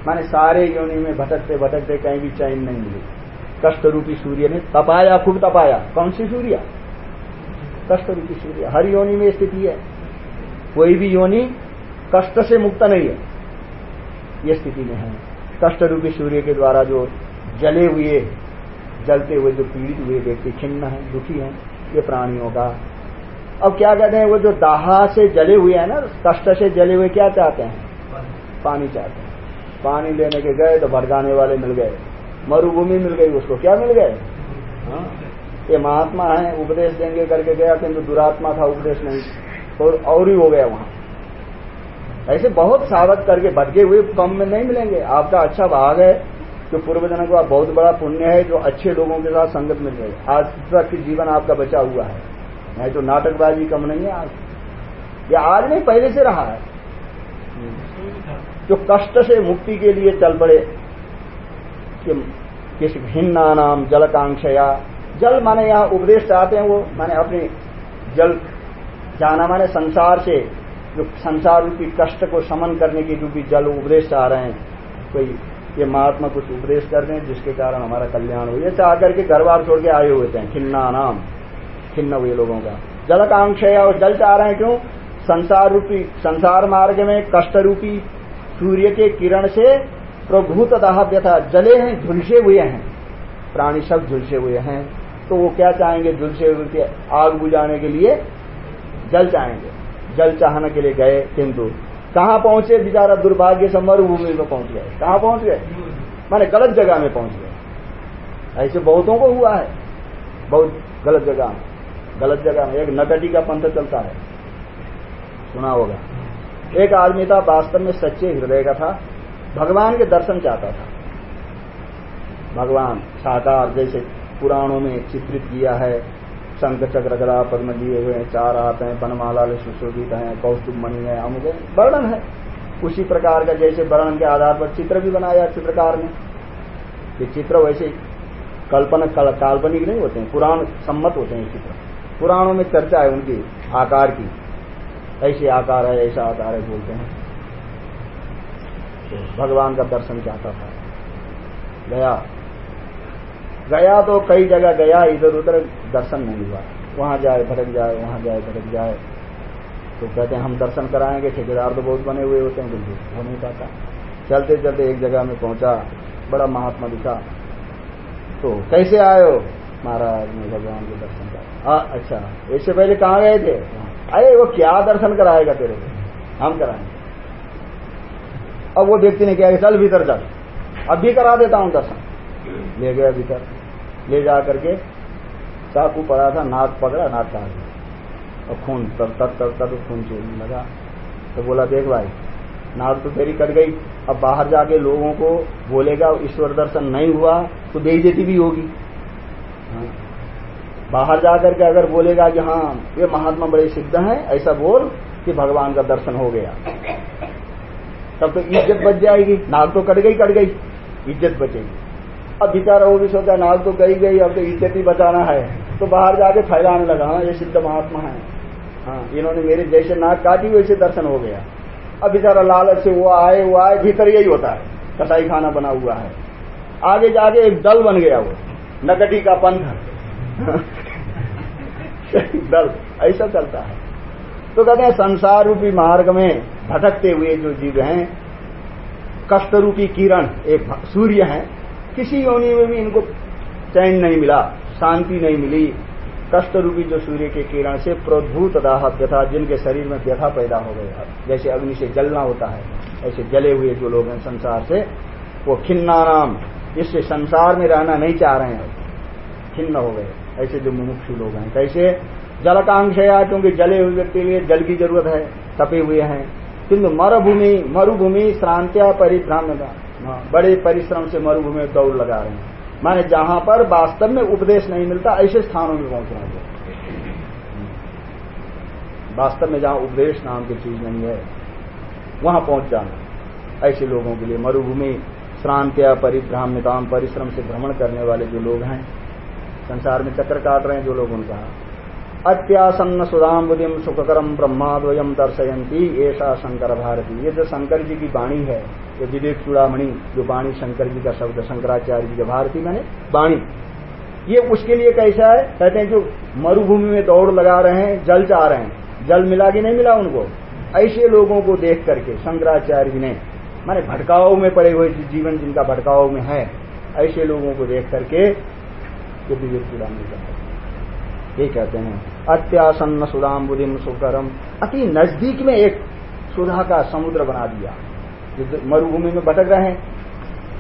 माने सारे योनि में भटकते भटकते कहीं भी चैन नहीं मिली। कष्ट रूपी सूर्य ने तपाया, खूब तपाया। कौन सी सूर्य? कष्ट रूपी सूर्य। हर योनि में स्थिति है। कोई भी योनि कष्ट से मुक्त नहीं है। ये स्थिति में है। कष्ट रूपी सूर्य के द्वारा जो जले हुए, जलते हुए, जो पीड़ित हुए व्यक्ति खिन्न है, दुखी है, ये प्राणियों का अब क्या कहते हैं, वो जो दाहा से जले हुए हैं ना, कष्ट से जले हुए क्या चाहते हैं? पानी चाहते हैं। पानी लेने के गए तो भड़काने वाले मिल गए। मरुभूमि मिल गई, उसको क्या मिल गए? हाँ? ये महात्मा है, उपदेश देंगे करके गया, किंतु दुरात्मा था, उपदेश नहीं। तो और ही हो गया वहाँ। ऐसे बहुत सावध करके भटके हुए कम में नहीं मिलेंगे। आपका अच्छा भाग है जो पूर्व जन का बहुत बड़ा पुण्य है, जो अच्छे लोगों के साथ संगत मिल गई आज तक जीवन आपका बचा हुआ है। नहीं तो नाटकबाजी कम नहीं है आज। या आज नहीं, पहले से रहा है। जो कष्ट से मुक्ति के लिए चल पड़े, कि किस भिन्ना नाम जलकांक्षया, जल माने यहाँ उपदेश चाहते हैं वो, माने अपने जल जाना माने संसार से, जो संसार रूपी कष्ट को समन करने की रूपी जल उपदेश चाह रहे हैं। कोई ये महात्मा कुछ उपदेश कर रहे हैं, जिसके कारण हमारा कल्याण हो। ये चाह करके घर बार छोड़ के आए हुए थे खिन्ना नाम खिन्न हुए लोगों का। जल है और जल चाह रहे हैं क्यों संसार रूपी संसार मार्ग में कष्ट रूपी सूर्य के किरण से प्रभूत दाहव्यथा जले हैं, झुलसे हुए हैं। प्राणी सब झुलसे हुए हैं। तो वो क्या चाहेंगे झुलसे हुए आग बुझाने के लिए? जल चाहेंगे। जल चाहने के लिए गए किंतु कहाँ पहुँचे? बेचारा दुर्भाग्य से मरुभूमि में पहुँच गए। कहाँ पहुँच गए? माने गलत जगह में पहुँच गए। ऐसे बहुतों को हुआ है। बहुत गलत जगह में। गलत जगह में। एक नकटी का पंथ चलता है। सुना होगा। एक आदमी था, वास्तव में सच्चे हृदय का था। भगवान के दर्शन चाहता था। भगवान साकार जैसे पुराणों में चित्रित किया है। शंख चक्र गदा पद्म लिए हुए हैं, चार हाथ हैं, बनमाला सुशोभित हैं, कौस्तुभ मणि है, अमुक वर्णन है। उसी प्रकार का जैसे वर्णन के आधार पर चित्र भी बनाया चित्रकार ने। ये चित्र वैसे कल्पना काल्पनिक नहीं होते हैं, पुराण सम्मत होते हैं चित्र पुराणों में चर्चा है उनकी, आकार की। ऐसे आकार है, ऐसा आकार है बोलते हैं। तो भगवान का दर्शन चाहता था? गया। गया तो कई जगह गया, इधर उधर दर्शन नहीं हुआ। वहाँ जाए, भटक जाए, वहाँ जाए, भटक जाए। तो कहते हैं, हम दर्शन कराएँगे, ठेकेदार तो बहुत बने हुए होते हैं, बिल्कुल हो नहीं पाता। चलते चलते एक जगह में पहुँचा, बड़ा महात्मा दिखा। तो कैसे आयो महाराज ने भगवान के दर्शन का अच्छा। इससे पहले कहाँ गए थे? अरे, वो क्या दर्शन कराएगा तेरे को? हम कराएँगे। अब वो व्यक्ति ने कहा, चल भीतर चल। अब भी करा देता हूँ दर्शन। ले गया भीतर। ले जा करके चाकू पड़ा था, नाक पकड़ा, नाक काट और खून, तब तर तब तर खून चोलने लगा। तो बोला, देख भाई, नाक तो तेरी कट गई। अब बाहर जाके लोगों को बोलेगा, ईश्वर दर्शन नहीं हुआ तो बेइज्जती भी होगी। हाँ। बाहर जाकर के अगर बोलेगा कि हाँ ये महात्मा बड़े सिद्ध हैं, ऐसा बोल कि भगवान का दर्शन हो गया। तब तो इज़्ज़त बच जाएगी नाक तो कट गई कट गई, इज़्ज़त बचेगी। अब बेचारा वो भी सोचा नाक तो गई गई, अब तो इज़्ज़त ही बचाना है। तो बाहर जाके फैलाने लगा हाँ ये सिद्ध महात्मा है। हाँ इन्होंने मेरे जैसे नाक काटी वैसे दर्शन हो गया। अब बेचारा लालच से वो आए वो आए, भीतर यही होता है। कसाई खाना बना हुआ है। आगे जाके एक दल बन गया वो, नकटी का पंथ। [LAUGHS] दल ऐसा चलता है। तो कहते हैं, संसार रूपी मार्ग में भटकते हुए जो जीव हैं, कष्ट रूपी किरण, एक सूर्य है, किसी योनि में भी इनको चैन नहीं मिला, शांति नहीं मिली। कष्ट रूपी जो सूर्य के किरण से प्रोद्भूत दाह व्यथा जिनके शरीर में व्यथा पैदा हो गया जैसे अग्नि से जलना होता है, ऐसे जले हुए जो लोग हैं संसार से, वो खिन्ना नाम जिससे संसार में रहना नहीं चाह रहे हैं। खिन्न हो गए। ऐसे जो मुमुक्षु लोग हैं। कैसे? जलकांक्षया क्योंकि जले हुए व्यक्ति के लिए जल की ज़रूरत है तपे हुए हैं। किंतु मरुभूमि मरुभूमि श्रांत्या परिभ्राम्यता हाँ, बड़े परिश्रम से मरुभूमि में दौड़ लगा रहे हैं। माने जहाँ पर वास्तव में उपदेश नहीं मिलता ऐसे स्थानों में पहुँच रहे वास्तव में जहाँ उपदेश नाम की चीज़ नहीं है वहाँ पहुँच जाना। ऐसे लोगों के लिए मरुभूमि श्रांत्या परिभ्राम्यताम परिश्रम से भ्रमण करने वाले जो लोग हैं संसार में चक्कर काट रहे हैं जो लोग उनका। अत्यासन्न सुधाम बुद्धिम सुखकरम ब्रह्माद्वयम दर्शयंती ऐसा शंकर भारती। ये जो शंकर जी की वाणी है, ये विवेक चूड़ामणि, जो वाणी शंकर जी का शब्द शंकराचार्य जी का भारती मैंने वाणी। ये उसके लिए कैसा है? कहते हैं जो मरुभूमि में दौड़ लगा रहे हैं, जल चाह रहे हैं। जल मिला कि नहीं मिला उनको? ऐसे लोगों को देख करके शंकराचार्य जी ने, माने भटकाव में पड़े हुए जीवन जिनका भटकाव में है, ऐसे लोगों को देख करके ये विवेक चूड़ामणि का ये कहते हैं, अत्यासन्न सुदाम बुद्धिम सुकरम। अति नज़दीक में एक सुधा का समुद्र बना दिया। मरुभूमि में भटक रहे हैं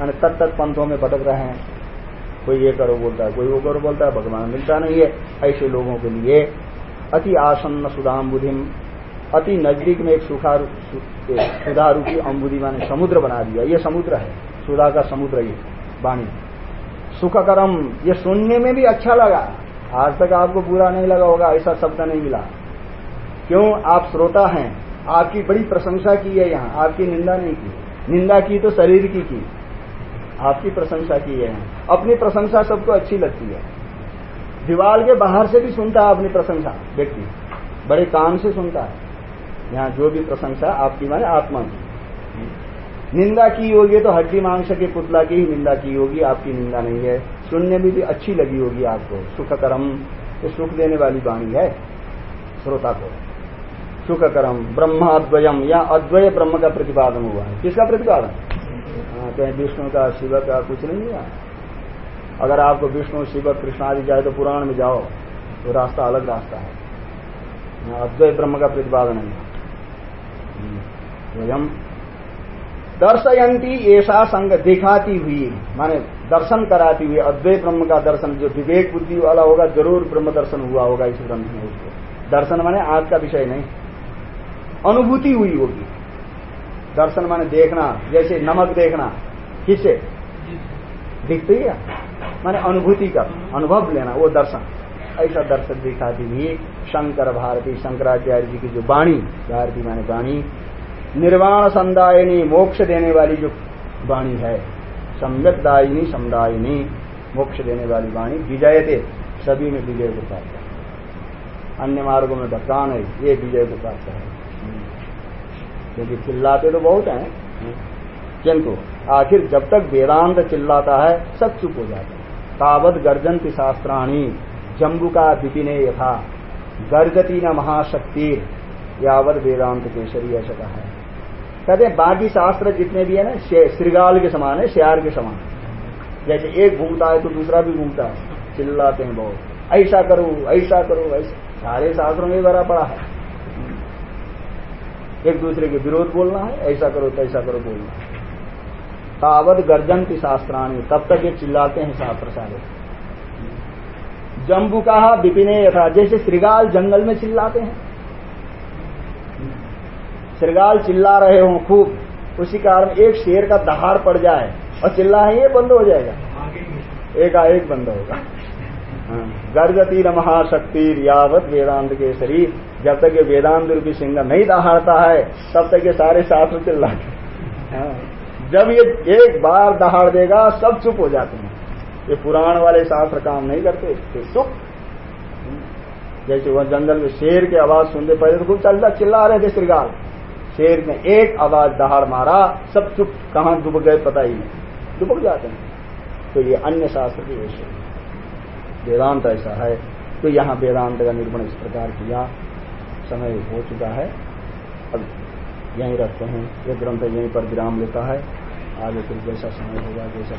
मैंने तत्त पंथों में भटक रहे हैं। कोई ये करो, बोलता है, कोई वो करो, बोलता है, भगवान मिलता नहीं है। ऐसे लोगों के लिए अति आसन्न सुधाम बुद्धिम अति नज़दीक में एक सुखा सुधा रूपी अम्बुदी माने समुद्र बना दिया। ये समुद्र है, सुधा का समुद्र ये वाणी। सुखकरम। ये सुनने में भी अच्छा लगा। आज तक आपको बुरा नहीं लगा होगा, ऐसा शब्द नहीं मिला। क्यों? आप श्रोता हैं। आपकी बड़ी प्रशंसा की है यहाँ। आपकी निंदा नहीं की। निंदा की तो शरीर की की। आपकी प्रशंसा की है। अपनी प्रशंसा सबको अच्छी लगती है। दीवार के बाहर से भी सुनता है अपनी प्रशंसा व्यक्ति। बड़े काम से सुनता है। यहाँ जो भी प्रशंसा आपकी माने आत्मा की। निंदा की होगी तो हड्डी मांस के पुतला की ही निंदा की होगी आपकी निंदा नहीं है। सुनने में भी अच्छी लगी होगी आपको। सुख कर्म तो सुख देने वाली वाणी है। श्रोता को सुख कर्म ब्रह्माद्वयम या अद्वय ब्रह्म का प्रतिपादन हुआ है। किसका प्रतिपादन? हाँ, कहीं विष्णु का शिव का कुछ नहीं है अगर आपको विष्णु शिव कृष्ण आदि जाए तो पुराण में जाओ तो रास्ता अलग रास्ता है। अद्वैत ब्रह्म का प्रतिपादन है। स्वयं दर्शयंती ऐसा संग दिखाती हुई। माने दर्शन कराती हुई अद्वैत ब्रह्म का दर्शन, जो विवेक बुद्धि वाला होगा, ज़रूर ब्रह्म दर्शन हुआ होगा इस ग्रंथ में उसको। दर्शन माने आज का विषय नहीं। अनुभूति हुई होगी। दर्शन माने देखना, जैसे नमक देखना। किससे दिखती है माने अनुभूति का, अनुभव लेना, वो दर्शन। ऐसा दर्शन दिखाती हुई, शंकर भारती, शंकराचार्य जी की जो वाणी भारती माने वाणी निर्वाण संदायनी, मोक्ष देने वाली जो वाणी है सम्यक दायिनी समदायिनी मोक्ष देने वाली वाणी विजय थे सभी में विजय को प्राप्त है। अन्य मार्गों में धक्का नहीं ये विजय को प्राप्त है। क्योंकि चिल्लाते तो बहुत हैं किंतु आखिर जब तक वेदांत चिल्लाता है, सब चुप हो जाते हैं। तावत गर्जंती शास्त्राणी, जम्बू का विपिने यथा, गर्जती न महाशक्ति यावत वेदांत केसरी कहा है। कहते हैं बाकी शास्त्र जितने भी है ना श्रृगाल के समान है, श्यार के समान जैसे एक घूमता है तो दूसरा भी घूमता है। चिल्लाते हैं बहुत। ऐसा करो ऐसा करो, ऐसा। सारे शास्त्रों में भरा पड़ा है। एक दूसरे के विरोध बोलना है, ऐसा करो तो ऐसा करो बोलना है। गर्जन की शास्त्राणी। तब तक ये चिल्लाते हैं शास्त्र सारे। जम्बू का विपिने यथा। जैसे श्रृगाल जंगल में चिल्लाते हैं। श्रृगाल चिल्ला रहे हों खूब। उसी कारण एक शेर का दहाड़ पड़ जाए और चिल्ला ये बंद हो जाएगा। एक एक बंद होगा। हाँ। गर्जती न महाशक्ति यावत वेदांत के शरीर। जब तक ये वेदांत रूपी सिंह नहीं दहाड़ता है, तब तक ये सारे शास्त्र चिल्लाते हाँ। जब ये एक बार दहाड़ देगा, सब चुप हो जाते हैं। ये पुराण वाले शास्त्र काम नहीं करते चुप। जैसे वह जंगल में शेर की आवाज़ सुनते, पहले तो खूब चलता चिल्ला रहे थे श्रीगाल। शेर ने एक आवाज़ दहाड़ मारा, सब चुप। कहाँ डूब गए पता ही नहीं। डुबक जाते हैं। तो ये अन्य शास्त्र की विषय। वेदांत ऐसा है। तो यहाँ वेदांत का निर्माण इस प्रकार किया। समय हो चुका है। अब यहीं रखते हैं। ये ग्रंथ यहीं पर विराम लेता है। आगे फिर जैसा समय होगा, जैसा